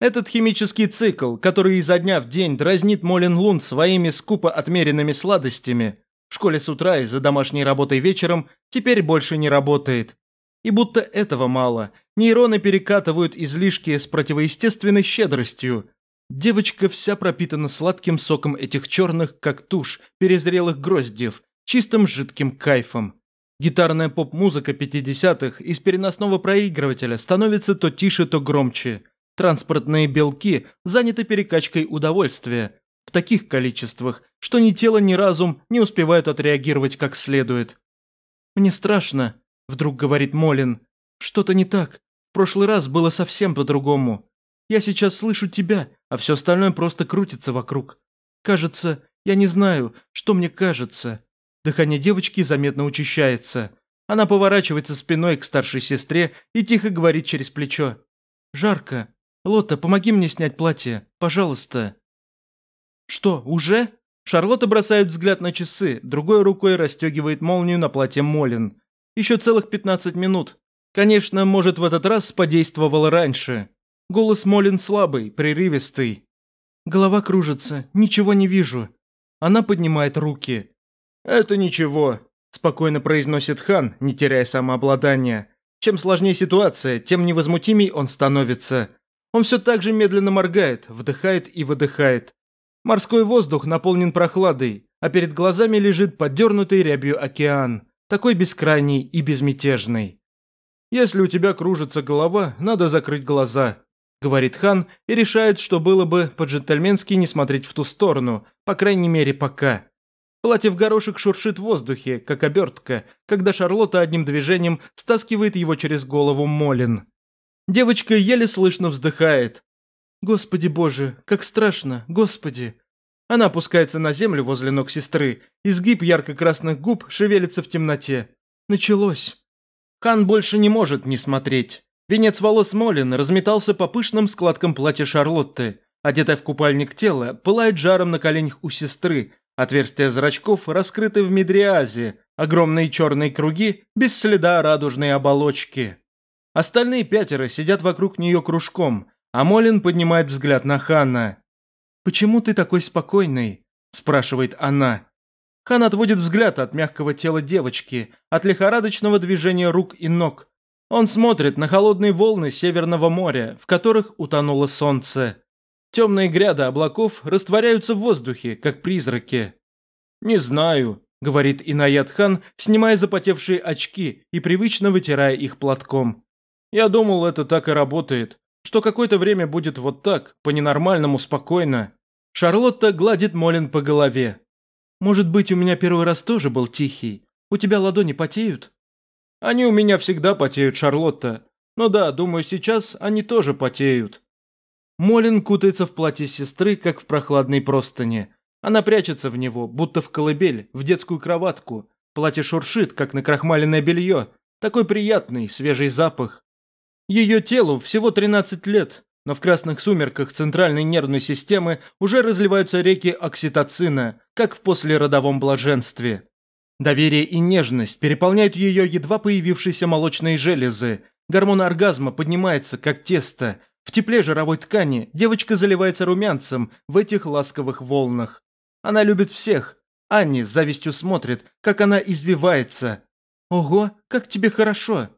Speaker 1: Этот химический цикл, который изо дня в день дразнит Молин Лунд своими скупо отмеренными сладостями, в школе с утра и за домашней работой вечером теперь больше не работает. И будто этого мало, нейроны перекатывают излишки с противоестественной щедростью. Девочка вся пропитана сладким соком этих черных, как тушь, перезрелых гроздьев, чистым жидким кайфом. Гитарная поп-музыка 50-х из переносного проигрывателя становится то тише, то громче. Транспортные белки заняты перекачкой удовольствия, в таких количествах, что ни тело, ни разум не успевают отреагировать как следует. «Мне страшно», – вдруг говорит Молин. «Что-то не так. В прошлый раз было совсем по-другому. Я сейчас слышу тебя, а все остальное просто крутится вокруг. Кажется, я не знаю, что мне кажется». Дыхание девочки заметно учащается. Она поворачивается спиной к старшей сестре и тихо говорит через плечо. «Жарко. Лота, помоги мне снять платье, пожалуйста». «Что, уже?» Шарлотта бросает взгляд на часы, другой рукой расстегивает молнию на платье Молин. Еще целых 15 минут. Конечно, может, в этот раз подействовало раньше. Голос Молин слабый, прерывистый. Голова кружится, ничего не вижу. Она поднимает руки. «Это ничего», – спокойно произносит хан, не теряя самообладания. Чем сложнее ситуация, тем невозмутимей он становится. Он все так же медленно моргает, вдыхает и выдыхает. Морской воздух наполнен прохладой, а перед глазами лежит подернутый рябью океан, такой бескрайний и безмятежный. «Если у тебя кружится голова, надо закрыть глаза», – говорит Хан и решает, что было бы по-джентльменски не смотреть в ту сторону, по крайней мере пока. Платье в горошек шуршит в воздухе, как обертка, когда Шарлотта одним движением стаскивает его через голову Молин. Девочка еле слышно вздыхает. «Господи боже, как страшно, господи!» Она опускается на землю возле ног сестры, изгиб ярко-красных губ шевелится в темноте. Началось. Хан больше не может не смотреть. Венец волос Молин разметался по пышным складкам платья Шарлотты. Одетая в купальник тела, пылает жаром на коленях у сестры. Отверстия зрачков раскрыты в медриазе, огромные черные круги, без следа радужной оболочки. Остальные пятеро сидят вокруг нее кружком, а Молин поднимает взгляд на Ханна. «Почему ты такой спокойный?» – спрашивает она. Хан отводит взгляд от мягкого тела девочки, от лихорадочного движения рук и ног. Он смотрит на холодные волны Северного моря, в которых утонуло солнце. Темные гряды облаков растворяются в воздухе, как призраки. «Не знаю», – говорит Инаят хан, снимая запотевшие очки и привычно вытирая их платком. «Я думал, это так и работает, что какое-то время будет вот так, по-ненормальному спокойно». Шарлотта гладит Молин по голове. Может быть, у меня первый раз тоже был тихий. У тебя ладони потеют? Они у меня всегда потеют, Шарлотта. Но да, думаю, сейчас они тоже потеют. Молин кутается в платье сестры, как в прохладной простыне. Она прячется в него, будто в колыбель, в детскую кроватку. Платье шуршит, как накрахмаленное белье. Такой приятный, свежий запах. Ее телу всего 13 лет, но в красных сумерках центральной нервной системы уже разливаются реки окситоцина, как в послеродовом блаженстве. Доверие и нежность переполняют ее едва появившиеся молочные железы. Гормон оргазма поднимается, как тесто. В тепле жировой ткани девочка заливается румянцем в этих ласковых волнах. Она любит всех. Анни с завистью смотрит, как она извивается. «Ого, как тебе хорошо!»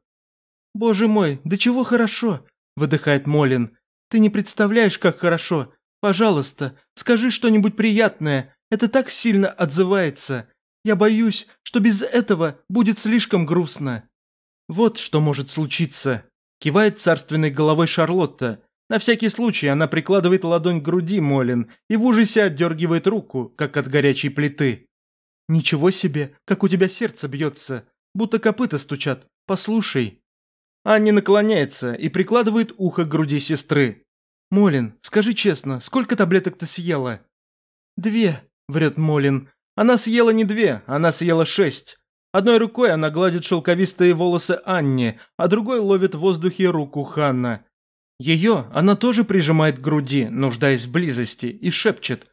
Speaker 1: «Боже мой, да чего хорошо!» – выдыхает Молин. Ты не представляешь, как хорошо. Пожалуйста, скажи что-нибудь приятное. Это так сильно отзывается. Я боюсь, что без этого будет слишком грустно. Вот что может случиться. Кивает царственной головой Шарлотта. На всякий случай она прикладывает ладонь к груди Молин и в ужасе отдергивает руку, как от горячей плиты. «Ничего себе, как у тебя сердце бьется, будто копыта стучат. Послушай». Анни наклоняется и прикладывает ухо к груди сестры. «Молин, скажи честно, сколько таблеток ты съела?» «Две», – врет Молин. «Она съела не две, она съела шесть. Одной рукой она гладит шелковистые волосы Анни, а другой ловит в воздухе руку Ханна. Ее она тоже прижимает к груди, нуждаясь в близости, и шепчет.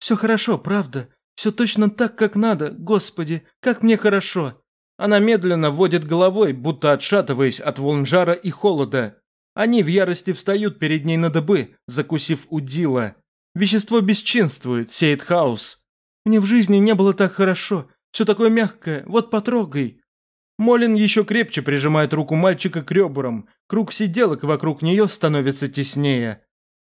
Speaker 1: «Все хорошо, правда? Все точно так, как надо. Господи, как мне хорошо!» Она медленно водит головой, будто отшатываясь от волн жара и холода. Они в ярости встают перед ней на дыбы, закусив удила. Вещество бесчинствует, сеет хаос. Мне в жизни не было так хорошо. Все такое мягкое, вот потрогай. Молин еще крепче прижимает руку мальчика к ребрам. Круг сиделок вокруг нее становится теснее.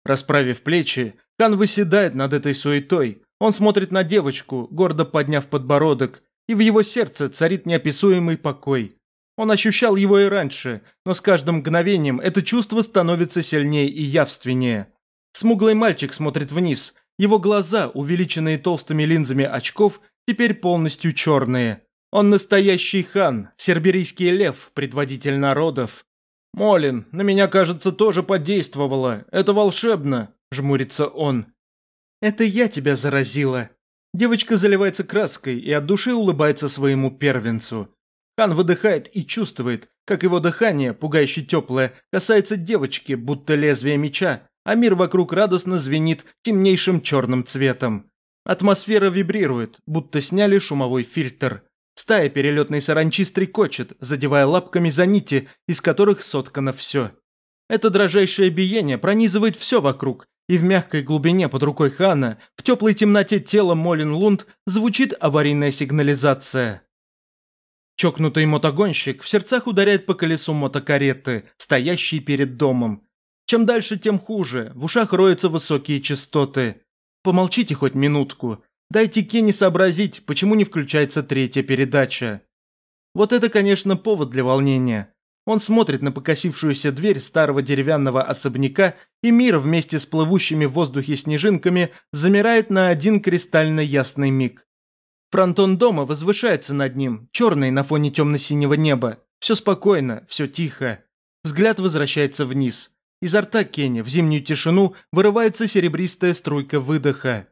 Speaker 1: Расправив плечи, Кан выседает над этой суетой. Он смотрит на девочку, гордо подняв подбородок, и в его сердце царит неописуемый покой. Он ощущал его и раньше, но с каждым мгновением это чувство становится сильнее и явственнее. Смуглый мальчик смотрит вниз, его глаза, увеличенные толстыми линзами очков, теперь полностью черные. Он настоящий хан, серберийский лев, предводитель народов. «Молин, на меня, кажется, тоже подействовало. Это волшебно», – жмурится он. «Это я тебя заразила», Девочка заливается краской и от души улыбается своему первенцу. Хан выдыхает и чувствует, как его дыхание, пугающе теплое, касается девочки, будто лезвие меча, а мир вокруг радостно звенит темнейшим черным цветом. Атмосфера вибрирует, будто сняли шумовой фильтр. Стая перелетной саранчи стрекочет, задевая лапками за нити, из которых соткано все. Это дрожайшее биение пронизывает все вокруг, и в мягкой глубине под рукой Хана, в теплой темноте тела Молин Лунд звучит аварийная сигнализация.
Speaker 2: Чокнутый мотогонщик в сердцах ударяет по колесу мотокареты, стоящей перед домом. Чем дальше, тем хуже, в ушах роются высокие частоты. Помолчите хоть минутку, дайте Кенни сообразить, почему не включается третья передача. Вот это, конечно, повод для волнения. Он смотрит на покосившуюся дверь старого деревянного особняка, и мир вместе с плывущими в воздухе снежинками замирает на один кристально ясный миг. Фронтон дома возвышается над ним, черный на фоне темно-синего неба. Все спокойно, все тихо. Взгляд возвращается вниз. Изо рта Кенни в зимнюю тишину вырывается серебристая струйка выдоха.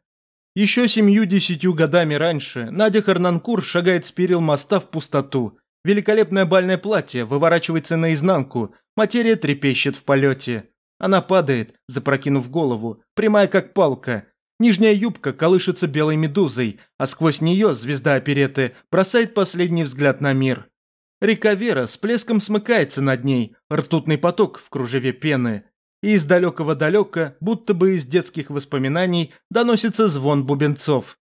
Speaker 2: Еще семью-десятью годами раньше Надя Харнанкур шагает с перил моста в пустоту. Великолепное бальное платье выворачивается наизнанку, материя трепещет в полете. Она падает, запрокинув голову, прямая как палка, Нижняя юбка колышется белой медузой, а сквозь нее звезда опереты бросает последний взгляд на мир. Река Вера с плеском смыкается над ней, ртутный поток в кружеве пены. И из далекого далека, будто бы из детских воспоминаний, доносится звон бубенцов.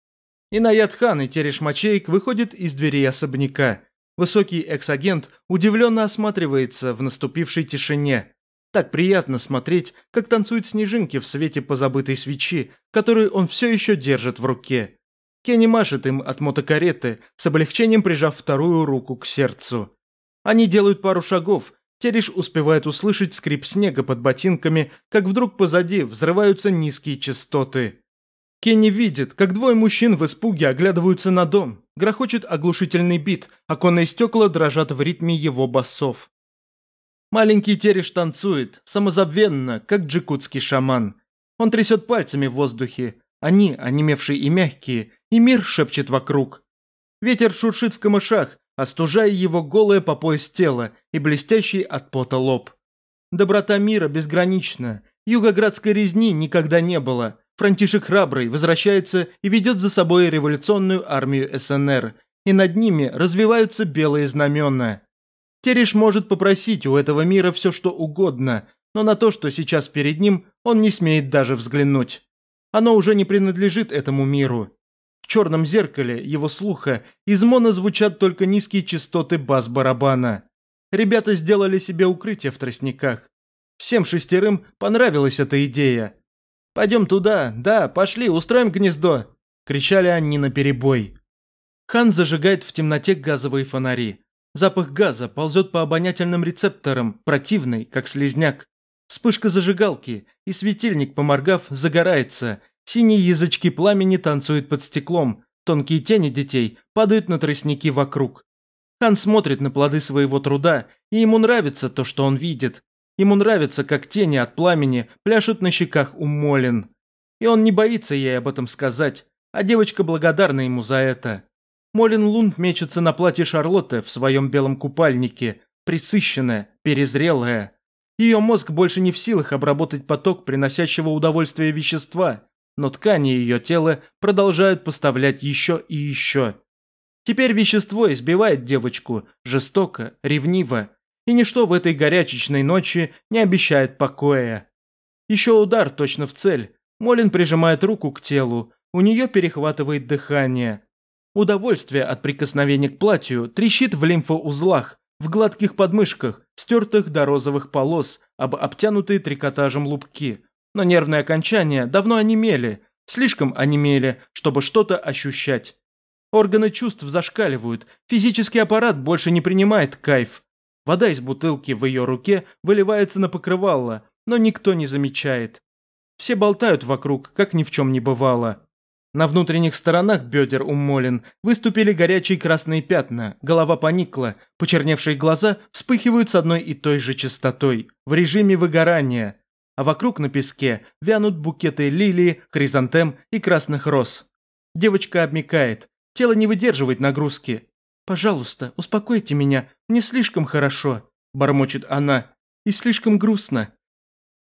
Speaker 2: Инаят хан и Тереш Мачейк выходит из двери особняка. Высокий экс-агент удивленно осматривается в наступившей тишине. Так приятно смотреть, как танцуют снежинки в свете позабытой свечи, которую он все еще держит в руке. Кенни машет им от мотокареты, с облегчением прижав вторую руку к сердцу. Они делают пару шагов, Тереш успевает услышать скрип снега под ботинками, как вдруг позади взрываются низкие частоты. Кенни видит, как двое мужчин в испуге оглядываются на дом. Грохочет оглушительный бит, оконные стекла дрожат в ритме его басов. Маленький Тереш танцует, самозабвенно, как джикутский шаман. Он трясет пальцами в воздухе. Они, онемевшие и мягкие, и мир шепчет вокруг. Ветер шуршит в камышах, остужая его голое по пояс тело и блестящий от пота лоб. Доброта мира безгранична. Югоградской резни никогда не было. Франтишек храбрый возвращается и ведет за собой революционную армию СНР, и над ними развиваются белые знамена. Тереш может попросить у этого мира все что угодно, но на то, что сейчас перед ним, он не смеет даже взглянуть. Оно уже не принадлежит этому миру. В черном зеркале его слуха из моно звучат только низкие частоты бас-барабана. Ребята сделали себе укрытие в тростниках. Всем шестерым понравилась эта идея. «Пойдем туда, да, пошли, устроим гнездо!» – кричали они наперебой. Хан зажигает в темноте газовые фонари. Запах газа ползет по обонятельным рецепторам, противный, как слезняк. Вспышка зажигалки, и светильник, поморгав, загорается. Синие язычки пламени танцуют под стеклом, тонкие тени детей падают на тростники вокруг. Хан смотрит на плоды своего труда, и ему нравится то, что он видит. Ему нравится, как тени от пламени пляшут на щеках у Молин. И он не боится ей об этом сказать, а девочка благодарна ему за это. Молин Лунд мечется на платье Шарлотты в своем белом купальнике, присыщенная, перезрелая. Ее мозг больше не в силах обработать поток приносящего удовольствие вещества, но ткани ее тела продолжают поставлять еще и еще. Теперь вещество избивает девочку, жестоко, ревниво, и ничто в этой горячечной ночи не обещает покоя. Еще удар точно в цель. Молин прижимает руку к телу, у нее перехватывает дыхание. Удовольствие от прикосновения к платью трещит в лимфоузлах, в гладких подмышках, стертых до розовых полос, об обтянутые трикотажем лупки. Но нервные окончания давно онемели, слишком онемели, чтобы что-то ощущать. Органы чувств зашкаливают, физический аппарат больше не принимает кайф. Вода из бутылки в ее руке выливается на покрывало, но никто не замечает. Все болтают вокруг, как ни в чем не бывало. На внутренних сторонах бедер у Молин выступили горячие красные пятна, голова поникла, почерневшие глаза вспыхивают с одной и той же частотой, в режиме выгорания, а вокруг на песке вянут букеты лилии, хризантем и красных роз. Девочка обмикает, тело не выдерживает нагрузки. «Пожалуйста, успокойте меня, мне слишком хорошо», – бормочет она, – «и слишком грустно».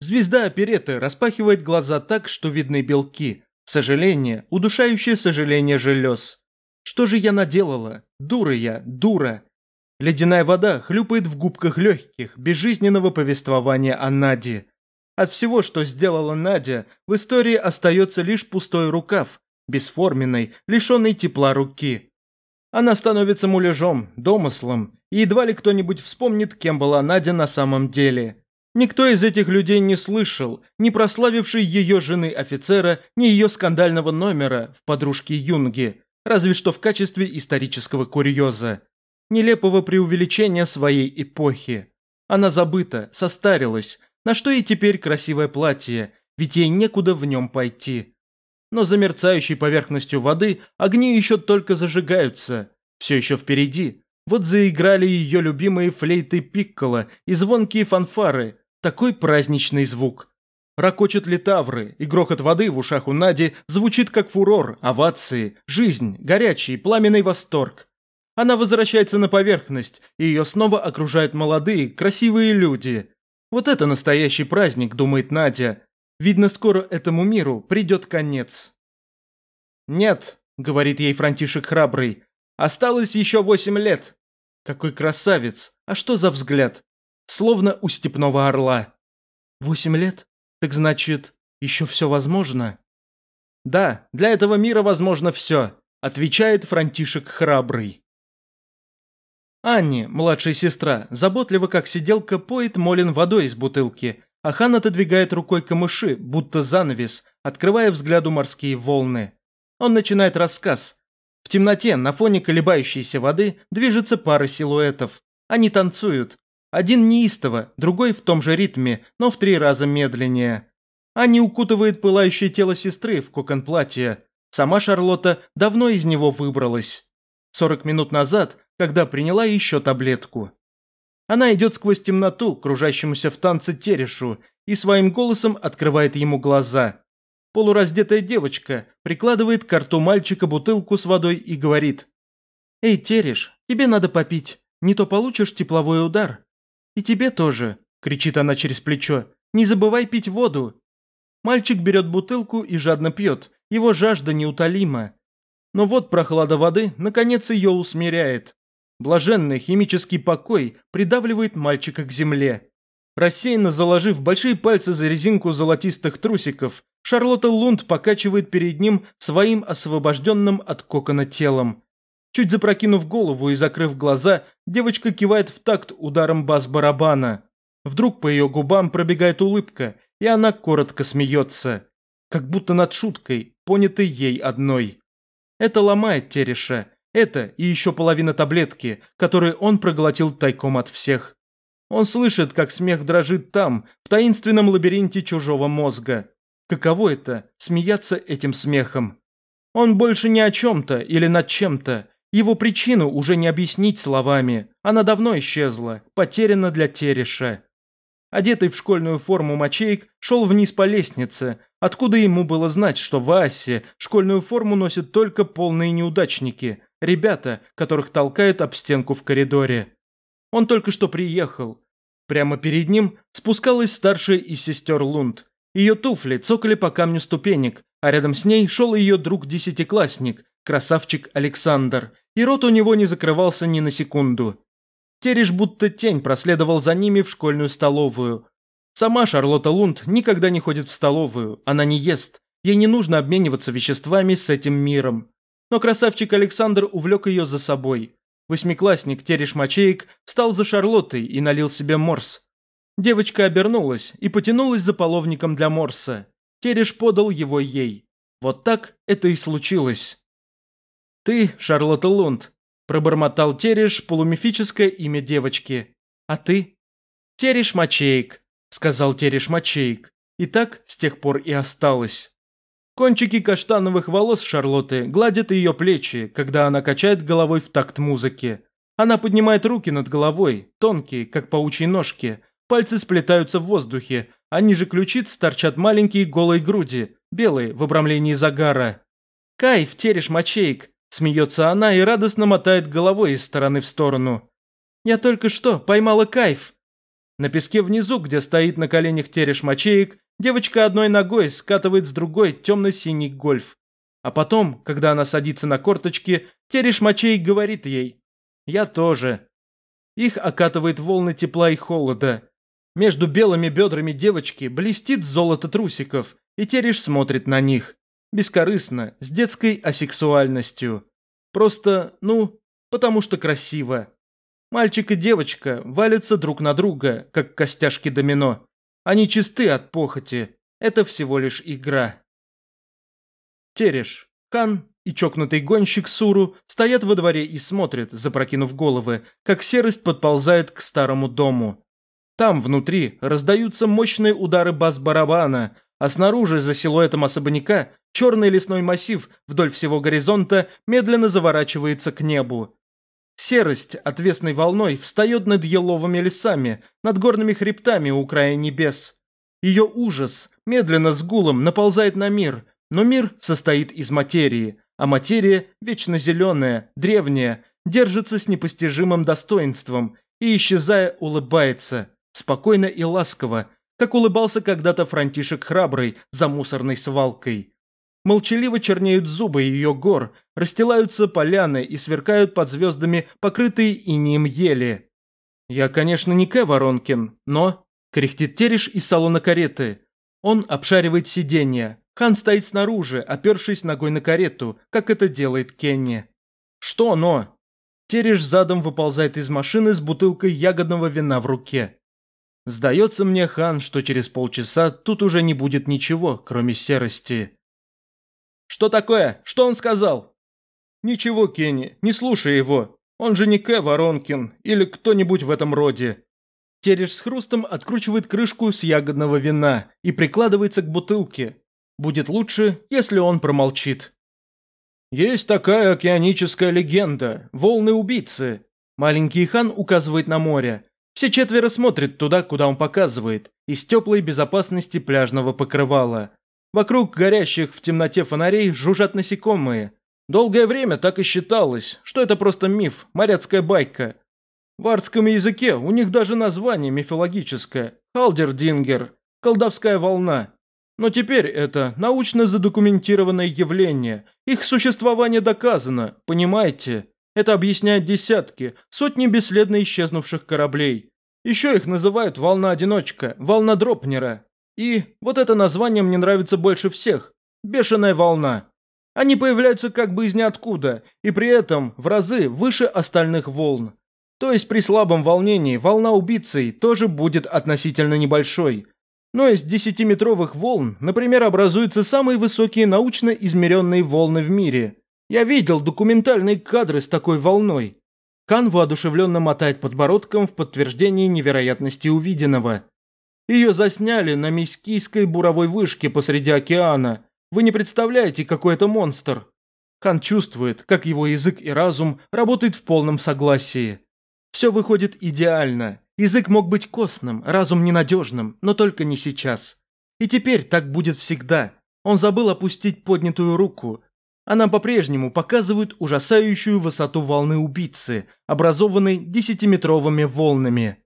Speaker 2: Звезда опереты распахивает глаза так, что видны белки – Сожаление, удушающее сожаление желез. Что же я наделала? Дура я, дура. Ледяная вода хлюпает в губках легких, безжизненного повествования о Наде. От всего, что сделала Надя, в истории остается лишь пустой рукав, бесформенной, лишенной тепла руки. Она становится муляжом, домыслом, и едва ли кто-нибудь вспомнит, кем была Надя на самом деле. Никто из этих людей не слышал ни прославившей ее жены офицера, ни ее скандального номера в «Подружке Юнги», разве что в качестве исторического курьеза. Нелепого преувеличения своей эпохи. Она забыта, состарилась, на что и теперь красивое платье, ведь ей некуда в нем пойти. Но за мерцающей поверхностью воды огни еще только зажигаются, все еще впереди. Вот заиграли ее любимые флейты пиккола и звонкие фанфары, такой праздничный звук. Рокочут литавры, и грохот воды в ушах у Нади звучит как фурор, овации, жизнь, горячий, пламенный восторг. Она возвращается на поверхность, и ее снова окружают молодые, красивые люди. Вот это настоящий праздник, думает Надя. Видно, скоро этому миру придет конец. «Нет», — говорит ей Франтишек Храбрый, — «осталось еще восемь лет». Какой красавец! А что за взгляд? словно у степного орла. Восемь лет? Так значит, еще все возможно? Да, для этого мира возможно все, отвечает Франтишек Храбрый. Анни, младшая сестра, заботливо как сиделка поет Молин водой из бутылки, а Хан отодвигает рукой камыши, будто занавес, открывая взгляду морские волны. Он начинает рассказ. В темноте, на фоне колебающейся воды, движется пара силуэтов. Они танцуют, один неистово, другой в том же ритме, но в три раза медленнее. Ани укутывает пылающее тело сестры в кокон платья. Сама Шарлотта давно из него выбралась. 40 минут назад, когда приняла еще таблетку. Она идет сквозь темноту, кружащемуся в танце терешу, и своим голосом открывает ему глаза. Полураздетая девочка прикладывает к рту мальчика бутылку с водой и говорит. «Эй, тереш, тебе надо попить, не то получишь тепловой удар». «И тебе тоже», – кричит она через плечо. «Не забывай пить воду». Мальчик берет бутылку и жадно пьет. Его жажда неутолима. Но вот прохлада воды, наконец, ее усмиряет. Блаженный химический покой придавливает мальчика к земле. Рассеянно заложив большие пальцы за резинку золотистых трусиков, Шарлотта Лунд покачивает перед ним своим освобожденным от кокона телом. Чуть запрокинув голову и закрыв глаза, девочка кивает в такт ударом бас-барабана. Вдруг по ее губам пробегает улыбка, и она коротко смеется. Как будто над шуткой, понятой ей одной. Это ломает Тереша. Это и еще половина таблетки, которую он проглотил тайком от всех. Он слышит, как смех дрожит там, в таинственном лабиринте чужого мозга. Каково это – смеяться этим смехом? Он больше не о чем-то или над чем-то, его причину уже не объяснить словами, она давно исчезла, потеряна для Тереша. Одетый в школьную форму мочеек шел вниз по лестнице, откуда ему было знать, что в Асе школьную форму носят только полные неудачники, ребята, которых толкают об стенку в коридоре. Он только что приехал. Прямо перед ним спускалась старшая из сестер Лунд. Ее туфли цокали по камню ступенек, а рядом с ней шел ее друг-десятиклассник, красавчик Александр, и рот у него не закрывался ни на секунду. Тереш будто тень проследовал за ними в школьную столовую. Сама Шарлотта Лунд никогда не ходит в столовую, она не ест, ей не нужно обмениваться веществами с этим миром. Но красавчик Александр увлек ее за собой. Восьмиклассник Тереш Мачеек встал за Шарлоттой и налил себе морс. Девочка обернулась и потянулась за половником для морса. Тереш подал его ей. Вот так это и случилось. «Ты, Шарлотта Лунд», – пробормотал Тереш полумифическое имя девочки. «А ты?» «Тереш Мачейк», – сказал Тереш Мачейк. И так с тех пор и осталось. Кончики каштановых волос Шарлотты гладят ее плечи, когда она качает головой в такт музыки. Она поднимает руки над головой, тонкие, как паучьи ножки. Пальцы сплетаются в воздухе, а ниже ключиц торчат маленькие голые груди, белые в обрамлении загара. «Кайф, тереш мочеек!» Смеется она и радостно мотает головой из стороны в сторону. «Я только что поймала кайф!» На песке внизу, где стоит на коленях тереш мочеек, девочка одной ногой скатывает с другой темно-синий гольф. А потом, когда она садится на корточки, тереш мочеек говорит ей «Я тоже». Их окатывает волны тепла и холода. Между белыми бедрами девочки блестит золото трусиков, и тереш смотрит на них. Бескорыстно, с детской асексуальностью. Просто, ну, потому что красиво. Мальчик и девочка валятся друг на друга, как костяшки домино. Они чисты от похоти. Это всего лишь игра. Тереш, Кан и чокнутый гонщик Суру стоят во дворе и смотрят, запрокинув головы, как серость подползает к старому дому. Там, внутри, раздаются мощные удары бас-барабана, а снаружи, за силуэтом особняка, черный лесной массив вдоль всего горизонта медленно заворачивается к небу. Серость отвесной волной встает над еловыми лесами, над горными хребтами у края небес. Ее ужас медленно с гулом наползает на мир, но мир состоит из материи, а материя, вечно зеленая, древняя, держится с непостижимым достоинством и, исчезая, улыбается, спокойно и ласково, как улыбался когда-то Франтишек Храбрый за мусорной свалкой. Молчаливо чернеют зубы ее гор, расстилаются поляны и сверкают под звездами покрытые инием ели. Я, конечно, не Кэ Воронкин, но... Кряхтит тереш из салона кареты. Он обшаривает сиденья. Хан стоит снаружи, опершись ногой на карету, как это делает Кенни. Что но? Тереш задом выползает из машины с бутылкой ягодного вина в руке. Сдается мне, Хан, что через полчаса тут уже не будет ничего, кроме серости. «Что такое? Что он сказал?» «Ничего, Кенни, не слушай его. Он же не Кэ Воронкин или кто-нибудь в этом роде». Тереш с хрустом откручивает крышку с ягодного вина и прикладывается к бутылке. Будет лучше, если он промолчит. «Есть такая океаническая легенда – волны-убийцы». Маленький хан указывает на море. Все четверо смотрят туда, куда он показывает, из теплой безопасности пляжного покрывала. Вокруг горящих в темноте фонарей жужжат насекомые. Долгое время так и считалось, что это просто миф, моряцкая байка. В артском языке у них даже название мифологическое – Халдердингер, колдовская волна. Но теперь это научно задокументированное явление, их существование доказано, понимаете? Это объясняет десятки, сотни бесследно исчезнувших кораблей. Еще их называют «волна-одиночка», «волна Дропнера». И вот это название мне нравится больше всех – «бешеная волна». Они появляются как бы из ниоткуда, и при этом в разы выше остальных волн. То есть при слабом волнении волна убийцей тоже будет относительно небольшой. Но из десятиметровых волн, например, образуются самые высокие научно измеренные волны в мире – я видел документальные кадры с такой волной. Кан воодушевленно мотает подбородком в подтверждении невероятности увиденного. Ее засняли на Мискийской буровой вышке посреди океана. Вы не представляете, какой это монстр. Кан чувствует, как его язык и разум работают в полном согласии. Все выходит идеально. Язык мог быть костным, разум ненадежным, но только не сейчас. И теперь так будет всегда. Он забыл опустить поднятую руку, а нам по-прежнему показывают ужасающую высоту волны убийцы, образованной десятиметровыми волнами.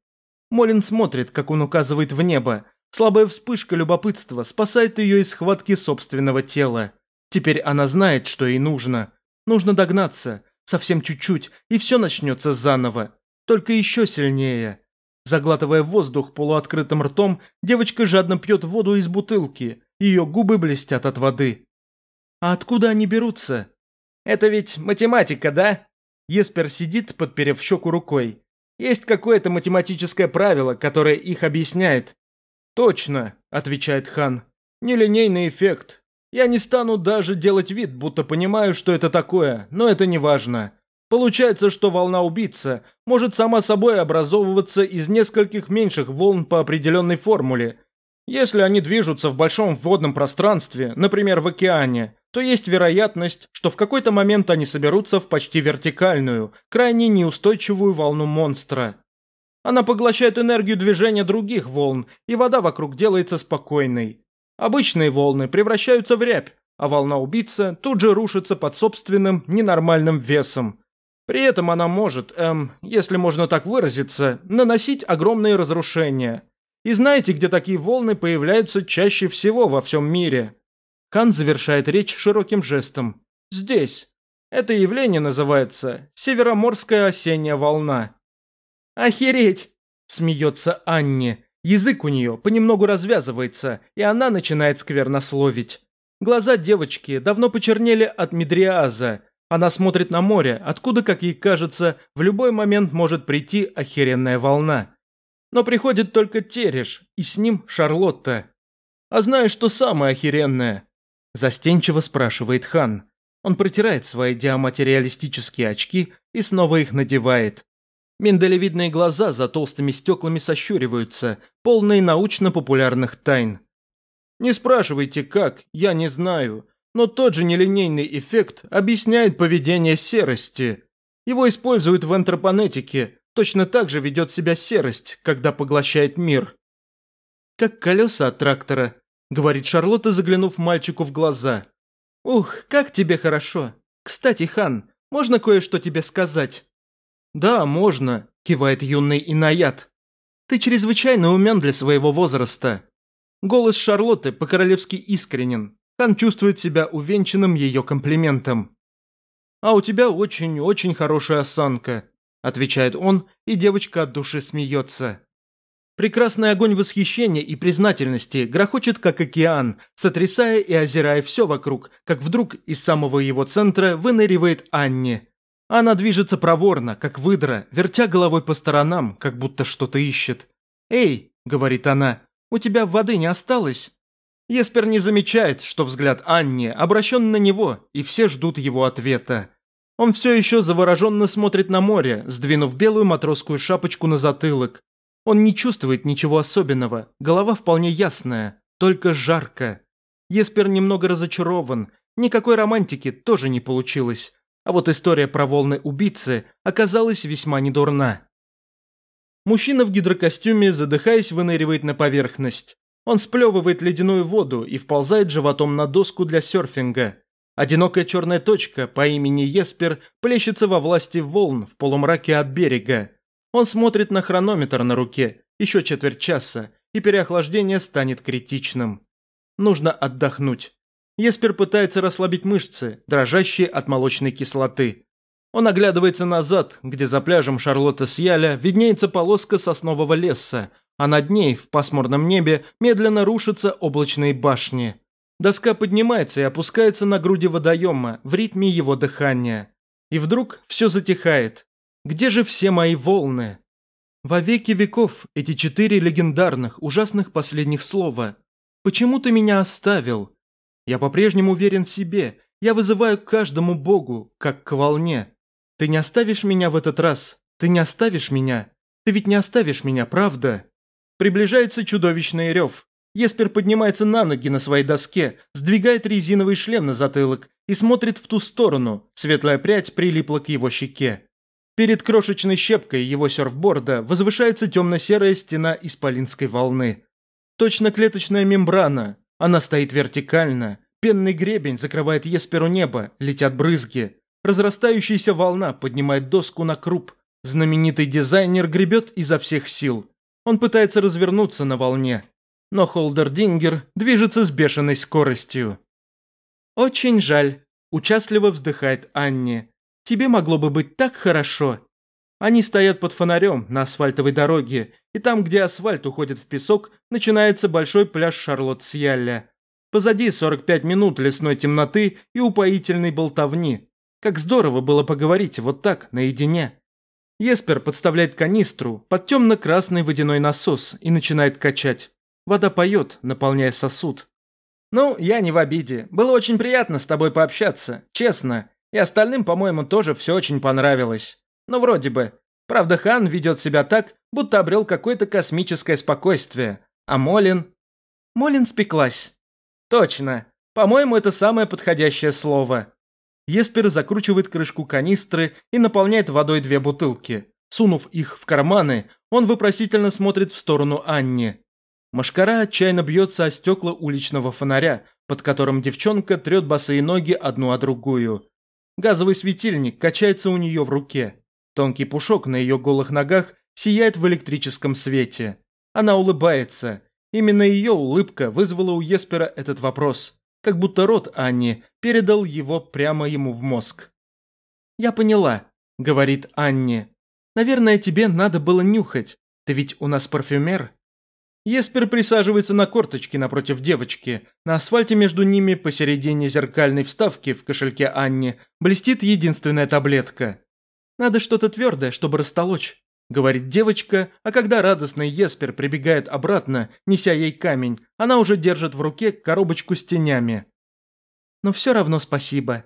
Speaker 2: Молин смотрит, как он указывает в небо. Слабая вспышка любопытства спасает ее из схватки собственного тела. Теперь она знает, что ей нужно. Нужно догнаться, совсем чуть-чуть, и все начнется заново. Только еще сильнее. Заглатывая воздух полуоткрытым ртом, девочка жадно пьет воду из бутылки. Ее губы блестят от воды. А откуда они берутся? Это ведь математика, да? Еспер сидит, подперев щеку рукой. Есть какое-то математическое правило, которое их объясняет. Точно, отвечает Хан. Нелинейный эффект. Я не стану даже делать вид, будто понимаю, что это такое, но это не важно. Получается, что волна убийца может сама собой образовываться из нескольких меньших волн по определенной формуле. Если они движутся в большом водном пространстве, например, в океане, то есть вероятность, что в какой-то момент они соберутся в почти вертикальную, крайне неустойчивую волну монстра. Она поглощает энергию движения других волн, и вода вокруг делается спокойной. Обычные волны превращаются в рябь, а волна убийца тут же рушится под собственным ненормальным весом. При этом она может, эм, если можно так выразиться, наносить огромные разрушения. И знаете, где такие волны появляются чаще всего во всем мире? Хан завершает речь широким жестом. «Здесь. Это явление называется «Североморская осенняя волна». «Охереть!» – смеется Анне. Язык у нее понемногу развязывается, и она начинает сквернословить. Глаза девочки давно почернели от медриаза, Она смотрит на море, откуда, как ей кажется, в любой момент может прийти охеренная волна. Но приходит только Тереш, и с ним Шарлотта. «А знаешь, что самое охеренное?» Застенчиво спрашивает Хан. Он протирает свои диаматериалистические очки и снова их надевает. Миндалевидные глаза за толстыми стеклами сощуриваются, полные научно-популярных тайн. Не спрашивайте как, я не знаю, но тот же нелинейный эффект объясняет поведение серости. Его используют в антропонетике, точно так же ведет себя серость, когда поглощает мир. Как колеса от трактора, говорит Шарлотта, заглянув мальчику в глаза. Ух, как тебе хорошо. Кстати, Хан, можно кое-что тебе сказать? «Да, можно», – кивает юный Инаят. «Ты чрезвычайно умен для своего возраста». Голос Шарлотты по-королевски искренен. Хан чувствует себя увенчанным ее комплиментом. «А у тебя очень-очень хорошая осанка», – отвечает он, и девочка от души смеется. Прекрасный огонь восхищения и признательности грохочет, как океан, сотрясая и озирая все вокруг, как вдруг из самого его центра выныривает Анни. Она движется проворно, как выдра, вертя головой по сторонам, как будто что-то ищет. «Эй», — говорит она, — «у тебя воды не осталось?» Еспер не замечает, что взгляд Анни обращен на него, и все ждут его ответа. Он все еще завороженно смотрит на море, сдвинув белую матросскую шапочку на затылок. Он не чувствует ничего особенного, голова вполне ясная, только жарко. Еспер немного разочарован, никакой романтики тоже не получилось. А вот история про волны убийцы оказалась весьма недурна. Мужчина в гидрокостюме, задыхаясь, выныривает на поверхность. Он сплевывает ледяную воду и вползает животом на доску для серфинга. Одинокая черная точка по имени Еспер плещется во власти волн в полумраке от берега. Он смотрит на хронометр на руке, еще четверть часа, и переохлаждение станет критичным. Нужно отдохнуть. Еспер пытается расслабить мышцы, дрожащие от молочной кислоты. Он оглядывается назад, где за пляжем Шарлотта Сьяля виднеется полоска соснового леса, а над ней, в пасмурном небе, медленно рушатся облачные башни. Доска поднимается и опускается на груди водоема в ритме его дыхания. И вдруг все затихает. Где же все мои волны? Во веки веков эти четыре легендарных, ужасных последних слова. Почему ты меня оставил? Я по-прежнему уверен в себе. Я вызываю каждому богу, как к волне. Ты не оставишь меня в этот раз. Ты не оставишь меня. Ты ведь не оставишь меня, правда? Приближается чудовищный рев. Еспер поднимается на ноги на своей доске, сдвигает резиновый шлем на затылок и смотрит в ту сторону. Светлая прядь прилипла к его щеке. Перед крошечной щепкой его серфборда возвышается темно-серая стена исполинской волны. Точно клеточная мембрана, она стоит вертикально. Пенный гребень закрывает Есперу небо, летят брызги. Разрастающаяся волна поднимает доску на круп. Знаменитый дизайнер гребет изо всех сил. Он пытается развернуться на волне. Но Холдердингер движется с бешеной скоростью. «Очень жаль», – участливо вздыхает Анни. «Тебе могло бы быть так хорошо». Они стоят под фонарем на асфальтовой дороге, и там, где асфальт уходит в песок, начинается большой пляж Шарлотт-Сьялля. Позади 45 минут лесной темноты и упоительной болтовни. Как здорово было поговорить вот так, наедине. Еспер подставляет канистру под темно-красный водяной насос и начинает качать. Вода поет, наполняя сосуд. «Ну, я не в обиде. Было очень приятно с тобой пообщаться, честно. И остальным, по-моему, тоже все очень понравилось. Ну, вроде бы. Правда, Хан ведет себя так, будто обрел какое-то космическое спокойствие. А Молин... Молин спеклась. Точно. По-моему, это самое подходящее слово. Еспер закручивает крышку канистры и наполняет водой две бутылки. Сунув их в карманы, он вопросительно смотрит в сторону Анни. Машкара отчаянно бьется о стекла уличного фонаря, под которым девчонка трет босые ноги одну о другую. Газовый светильник качается у нее в руке. Тонкий пушок на ее голых ногах сияет в электрическом свете. Она улыбается. Именно ее улыбка вызвала у Еспера этот вопрос, как будто рот Анни передал его прямо ему в мозг. «Я поняла», — говорит Анни. «Наверное, тебе надо было нюхать. Ты ведь у нас парфюмер?» Еспер присаживается на корточки напротив девочки. На асфальте между ними, посередине зеркальной вставки в кошельке Анни, блестит единственная таблетка. «Надо что-то твердое, чтобы растолочь», — говорит девочка, а когда радостный Еспер прибегает обратно, неся ей камень, она уже держит в руке коробочку с тенями. «Но все равно спасибо».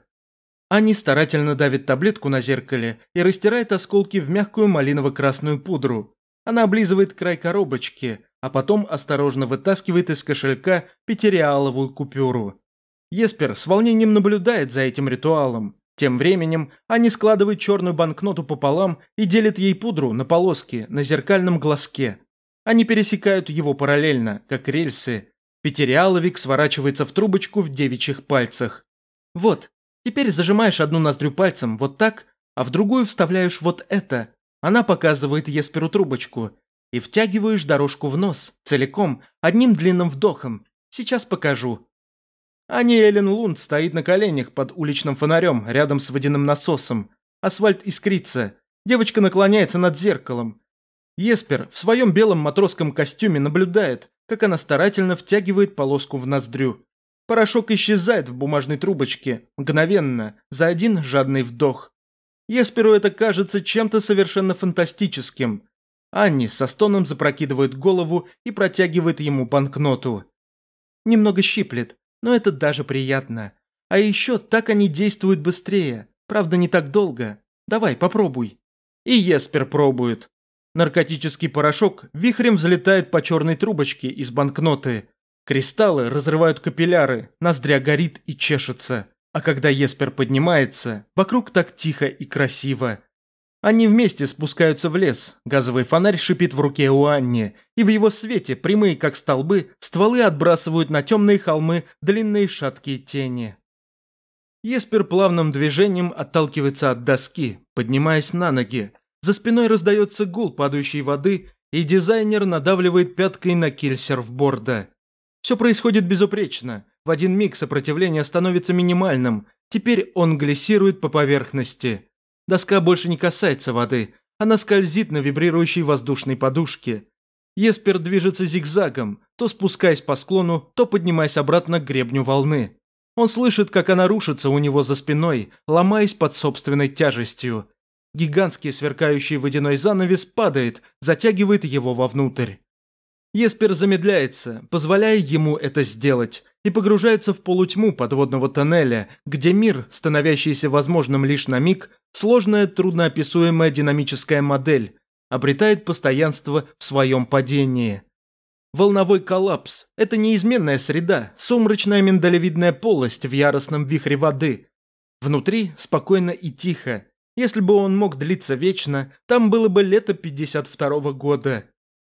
Speaker 2: Анни старательно давит таблетку на зеркале и растирает осколки в мягкую малиново-красную пудру. Она облизывает край коробочки, а потом осторожно вытаскивает из кошелька пятиреаловую купюру. Еспер с волнением наблюдает за этим ритуалом. Тем временем они складывают черную банкноту пополам и делят ей пудру на полоски на зеркальном глазке. Они пересекают его параллельно, как рельсы. Пятиреаловик сворачивается в трубочку в девичьих пальцах. Вот, теперь зажимаешь одну ноздрю пальцем вот так, а в другую вставляешь вот это. Она показывает Есперу трубочку. И втягиваешь дорожку в нос, целиком, одним длинным вдохом. Сейчас покажу. Ани Эллен Лунд стоит на коленях под уличным фонарем, рядом с водяным насосом. Асфальт искрится. Девочка наклоняется над зеркалом. Еспер в своем белом матросском костюме наблюдает, как она старательно втягивает полоску в ноздрю. Порошок исчезает в бумажной трубочке, мгновенно, за один жадный вдох. Есперу это кажется чем-то совершенно фантастическим. Анни со стоном запрокидывает голову и протягивает ему банкноту. Немного щиплет, но это даже приятно. А еще так они действуют быстрее. Правда, не так долго. Давай, попробуй. И Еспер пробует. Наркотический порошок вихрем взлетает по черной трубочке из банкноты. Кристаллы разрывают капилляры, ноздря горит и чешется. А когда Еспер поднимается, вокруг так тихо и красиво. Они вместе спускаются в лес, газовый фонарь шипит в руке у Анни, и в его свете, прямые как столбы, стволы отбрасывают на темные холмы длинные шаткие тени. Еспер плавным движением отталкивается от доски, поднимаясь на ноги. За спиной раздается гул падающей воды, и дизайнер надавливает пяткой на киль серфборда. Все происходит безупречно. В один миг сопротивление становится минимальным. Теперь он глиссирует по поверхности. Доска больше не касается воды, она скользит на вибрирующей воздушной подушке. Еспер движется зигзагом, то спускаясь по склону, то поднимаясь обратно к гребню волны. Он слышит, как она рушится у него за спиной, ломаясь под собственной тяжестью. Гигантский сверкающий водяной занавес падает, затягивает его вовнутрь. Еспер замедляется, позволяя ему это сделать, и погружается в полутьму подводного тоннеля, где мир, становящийся возможным лишь на миг, сложная трудноописуемая динамическая модель, обретает постоянство в своем падении. Волновой коллапс – это неизменная среда, сумрачная миндалевидная полость в яростном вихре воды. Внутри спокойно и тихо. Если бы он мог длиться вечно, там было бы лето 52 -го года.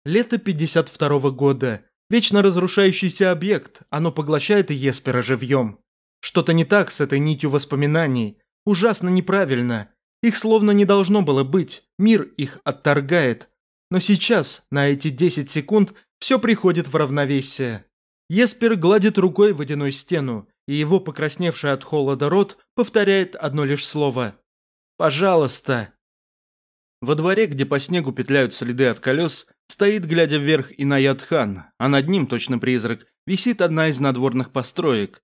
Speaker 2: Лето 52 -го года. Вечно разрушающийся объект, оно поглощает Еспера живьем. Что-то не так с этой нитью воспоминаний. Ужасно неправильно. Их словно не должно было быть, мир их отторгает. Но сейчас, на эти 10 секунд, все приходит в равновесие. Еспер гладит рукой водяную стену, и его покрасневший от холода рот повторяет одно лишь слово. «Пожалуйста». Во дворе, где по снегу петляют следы от колес, стоит, глядя вверх, Инаят хан, а над ним, точно призрак, висит одна из надворных построек.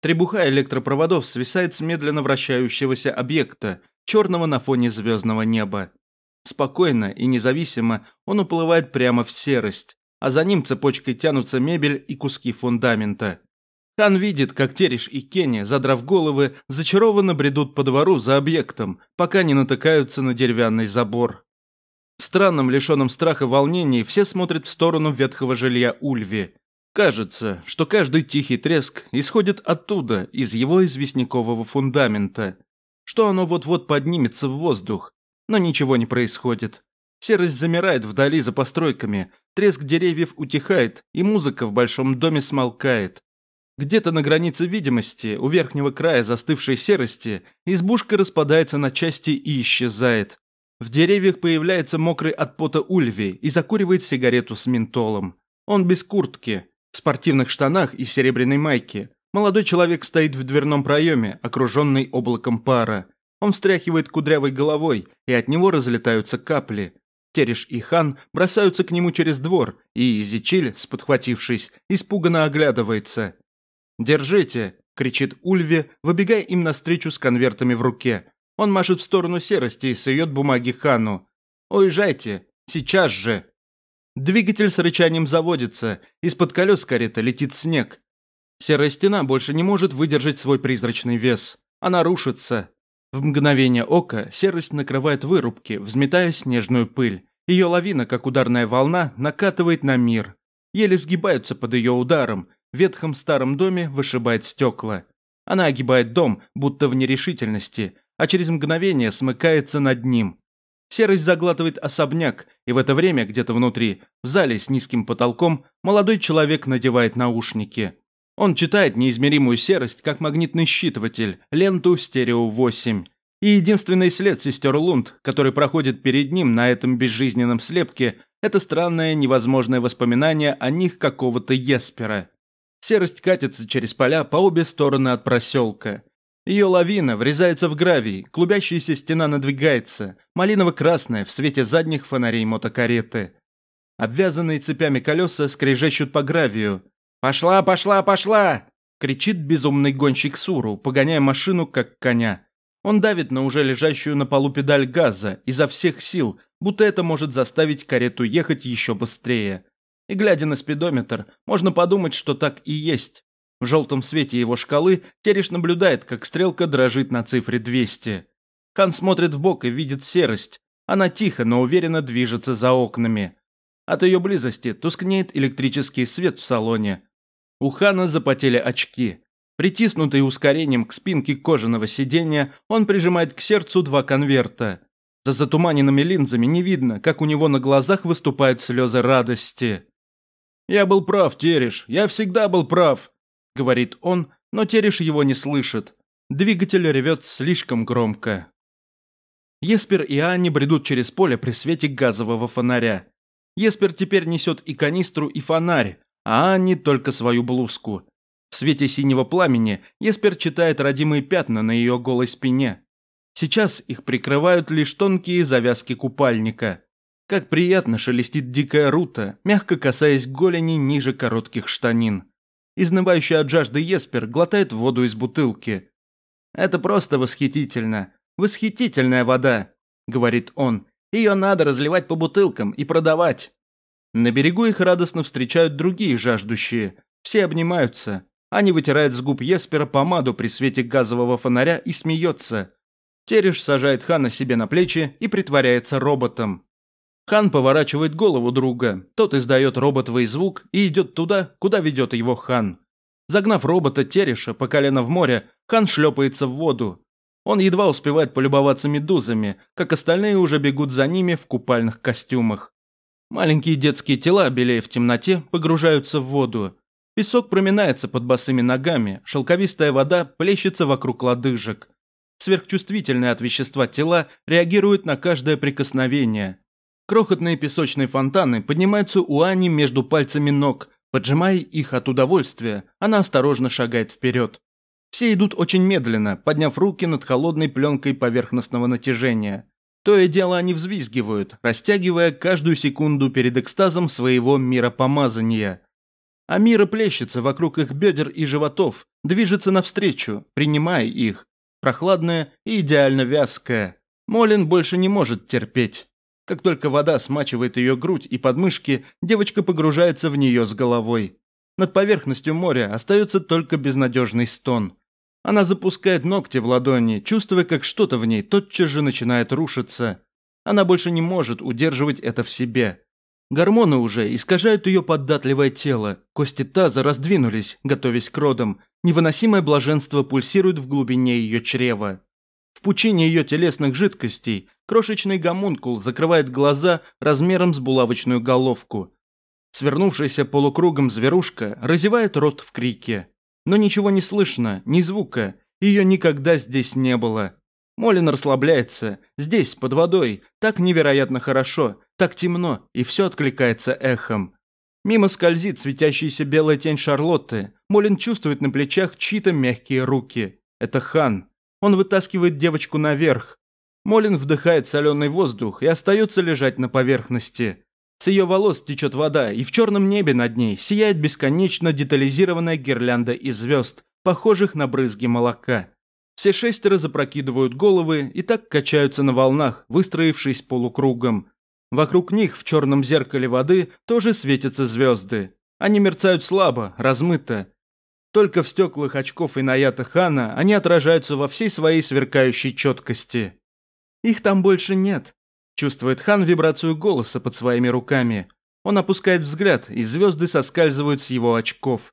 Speaker 2: Требуха электропроводов свисает с медленно вращающегося объекта, черного на фоне звездного неба. Спокойно и независимо он уплывает прямо в серость, а за ним цепочкой тянутся мебель и куски фундамента. Хан видит, как Тереш и Кенни, задрав головы, зачарованно бредут по двору за объектом, пока не натыкаются на деревянный забор. В странном, лишенном страха волнении все смотрят в сторону ветхого жилья Ульви. Кажется, что каждый тихий треск исходит оттуда, из его известнякового фундамента, что оно вот-вот поднимется в воздух, но ничего не происходит. Серость замирает вдали за постройками, треск деревьев утихает, и музыка в большом доме смолкает. Где-то на границе видимости, у верхнего края застывшей серости, избушка распадается на части и исчезает. В деревьях появляется мокрый от пота Ульви и закуривает сигарету с ментолом. Он без куртки, в спортивных штанах и серебряной майке. Молодой человек стоит в дверном проеме, окруженный облаком пара. Он встряхивает кудрявой головой, и от него разлетаются капли.
Speaker 1: Тереш и Хан бросаются к нему через двор, и Изичиль, сподхватившись, испуганно оглядывается. «Держите!» – кричит Ульве, выбегая им навстречу с конвертами в руке. Он машет в сторону серости и сует бумаги Хану. «Уезжайте! Сейчас же!» Двигатель с рычанием заводится, из-под колес карета летит снег. Серая стена больше не может выдержать свой призрачный вес. Она рушится. В мгновение ока серость накрывает вырубки, взметая снежную пыль. Ее лавина, как ударная волна, накатывает на мир. Еле сгибаются под ее ударом, в ветхом старом доме вышибает стекла. Она огибает дом, будто в нерешительности, а через мгновение смыкается над ним. Серость заглатывает особняк, и в это время где-то внутри, в зале с низким потолком, молодой человек надевает наушники. Он читает неизмеримую серость, как магнитный считыватель, ленту стерео-8. И единственный след сестер Лунд, который проходит перед ним на этом безжизненном слепке, это странное невозможное воспоминание о них какого-то Еспера. Серость катится через поля по обе стороны от проселка. Ее лавина врезается в гравий, клубящаяся стена надвигается, малиново-красная в свете задних фонарей мотокареты. Обвязанные цепями колеса скрежещут по гравию. «Пошла, пошла, пошла!» – кричит безумный гонщик Суру, погоняя машину, как коня. Он давит на уже лежащую на полу педаль газа изо всех сил, будто это может заставить карету ехать еще быстрее. И глядя на спидометр, можно подумать, что так и есть. В желтом свете его шкалы Тереш наблюдает, как стрелка дрожит на цифре 200. Хан смотрит в бок и видит серость. Она тихо, но уверенно движется за окнами. От ее близости тускнеет электрический свет в салоне. У Хана запотели очки. Притиснутый ускорением к спинке кожаного сиденья, он прижимает к сердцу два конверта. За затуманенными линзами не видно, как у него на глазах выступают слезы радости. «Я был прав, Тереш, я всегда был прав», говорит он, но Тереш его не слышит. Двигатель ревет слишком громко. Еспер и Анни бредут через поле при свете газового фонаря. Еспер теперь несет и канистру, и фонарь, а Анни только свою блузку. В свете синего пламени Еспер читает родимые пятна на ее голой спине. Сейчас их прикрывают лишь тонкие завязки купальника. Как приятно шелестит дикая рута, мягко касаясь голени ниже коротких штанин. Изнывающий от жажды Еспер глотает воду из бутылки. «Это просто восхитительно. Восхитительная вода», — говорит он. «Ее надо разливать по бутылкам и продавать». На берегу их радостно встречают другие жаждущие. Все обнимаются. Они вытирают с губ Еспера помаду при свете газового фонаря и смеется. Тереш сажает Хана себе на плечи и притворяется роботом. Хан поворачивает голову друга, тот издает роботовый звук и идет туда, куда ведет его Хан. Загнав робота Тереша по колено в море, Хан шлепается в воду. Он едва успевает полюбоваться медузами, как остальные уже бегут за ними в купальных костюмах. Маленькие детские тела, белее в темноте, погружаются в воду. Песок проминается под босыми ногами, шелковистая вода плещется вокруг лодыжек. Сверхчувствительные от вещества тела реагируют на каждое прикосновение. Крохотные песочные фонтаны поднимаются у Ани между пальцами ног. Поджимая их от удовольствия, она осторожно шагает вперед. Все идут очень медленно, подняв руки над холодной пленкой поверхностного натяжения. То и дело они взвизгивают, растягивая каждую секунду перед экстазом своего миропомазания. А мира плещется вокруг их бедер и животов, движется навстречу, принимая их. Прохладная и идеально вязкая. Молин больше не может терпеть. Как только вода смачивает ее грудь и подмышки, девочка погружается в нее с головой. Над поверхностью моря остается только безнадежный стон. Она запускает ногти в ладони, чувствуя, как что-то в ней тотчас же начинает рушиться. Она больше не может удерживать это в себе. Гормоны уже искажают ее податливое тело, кости таза раздвинулись, готовясь к родам, невыносимое блаженство пульсирует в глубине ее чрева. В пучине ее телесных жидкостей крошечный гомункул закрывает глаза размером с булавочную головку. Свернувшаяся полукругом зверушка разевает рот в крике. Но ничего не слышно, ни звука, ее никогда здесь не было. Молин расслабляется, здесь, под водой, так невероятно хорошо, так темно, и все откликается эхом. Мимо скользит светящаяся белая тень Шарлотты. Молин чувствует на плечах чьи-то мягкие руки. Это Хан. Он вытаскивает девочку наверх.
Speaker 2: Молин вдыхает соленый воздух и остается лежать на поверхности. С ее волос течет вода, и в черном небе над ней сияет бесконечно детализированная гирлянда из звезд, похожих на брызги молока. Все шестеро запрокидывают головы и так качаются на волнах, выстроившись полукругом. Вокруг них в черном зеркале воды тоже светятся звезды. Они мерцают слабо, размыто. Только в стеклах очков и Наята Хана они отражаются во всей своей сверкающей четкости. Их там больше нет. Чувствует Хан вибрацию голоса под своими руками. Он опускает взгляд, и звезды соскальзывают с его очков.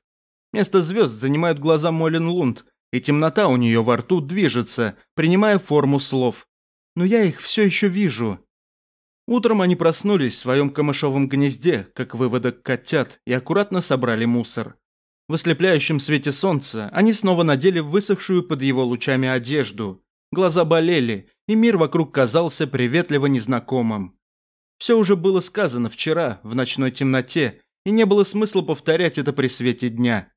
Speaker 2: Место звезд занимают глаза Молин Лунд, и темнота у нее во рту движется, принимая форму слов. Но я их все еще вижу. Утром они проснулись в своем камышовом гнезде, как выводок котят, и аккуратно собрали мусор. В ослепляющем свете солнца они снова надели высохшую под его лучами одежду. Глаза болели, и мир вокруг казался приветливо незнакомым. Все уже было сказано вчера, в ночной темноте, и не было смысла повторять это при свете дня.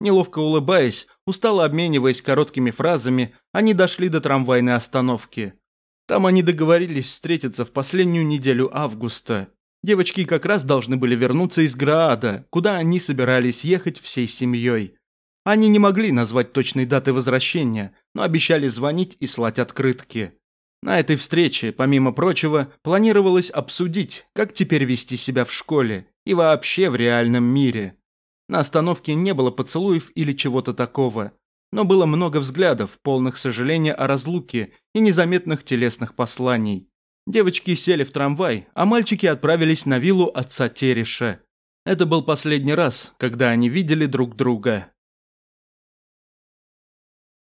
Speaker 2: Неловко улыбаясь, устало обмениваясь короткими фразами, они дошли до трамвайной остановки. Там они договорились встретиться в последнюю неделю августа. Девочки как раз должны были вернуться из Граада, куда они собирались ехать всей семьей. Они не могли назвать точной даты возвращения, но обещали звонить и слать открытки. На этой встрече, помимо прочего, планировалось обсудить, как теперь вести себя в школе и вообще в реальном мире. На остановке не было поцелуев или чего-то такого, но было много взглядов, полных сожаления о разлуке и незаметных телесных посланий. Девочки сели в трамвай, а мальчики отправились на виллу отца Тереша. Это был последний раз, когда они видели друг друга.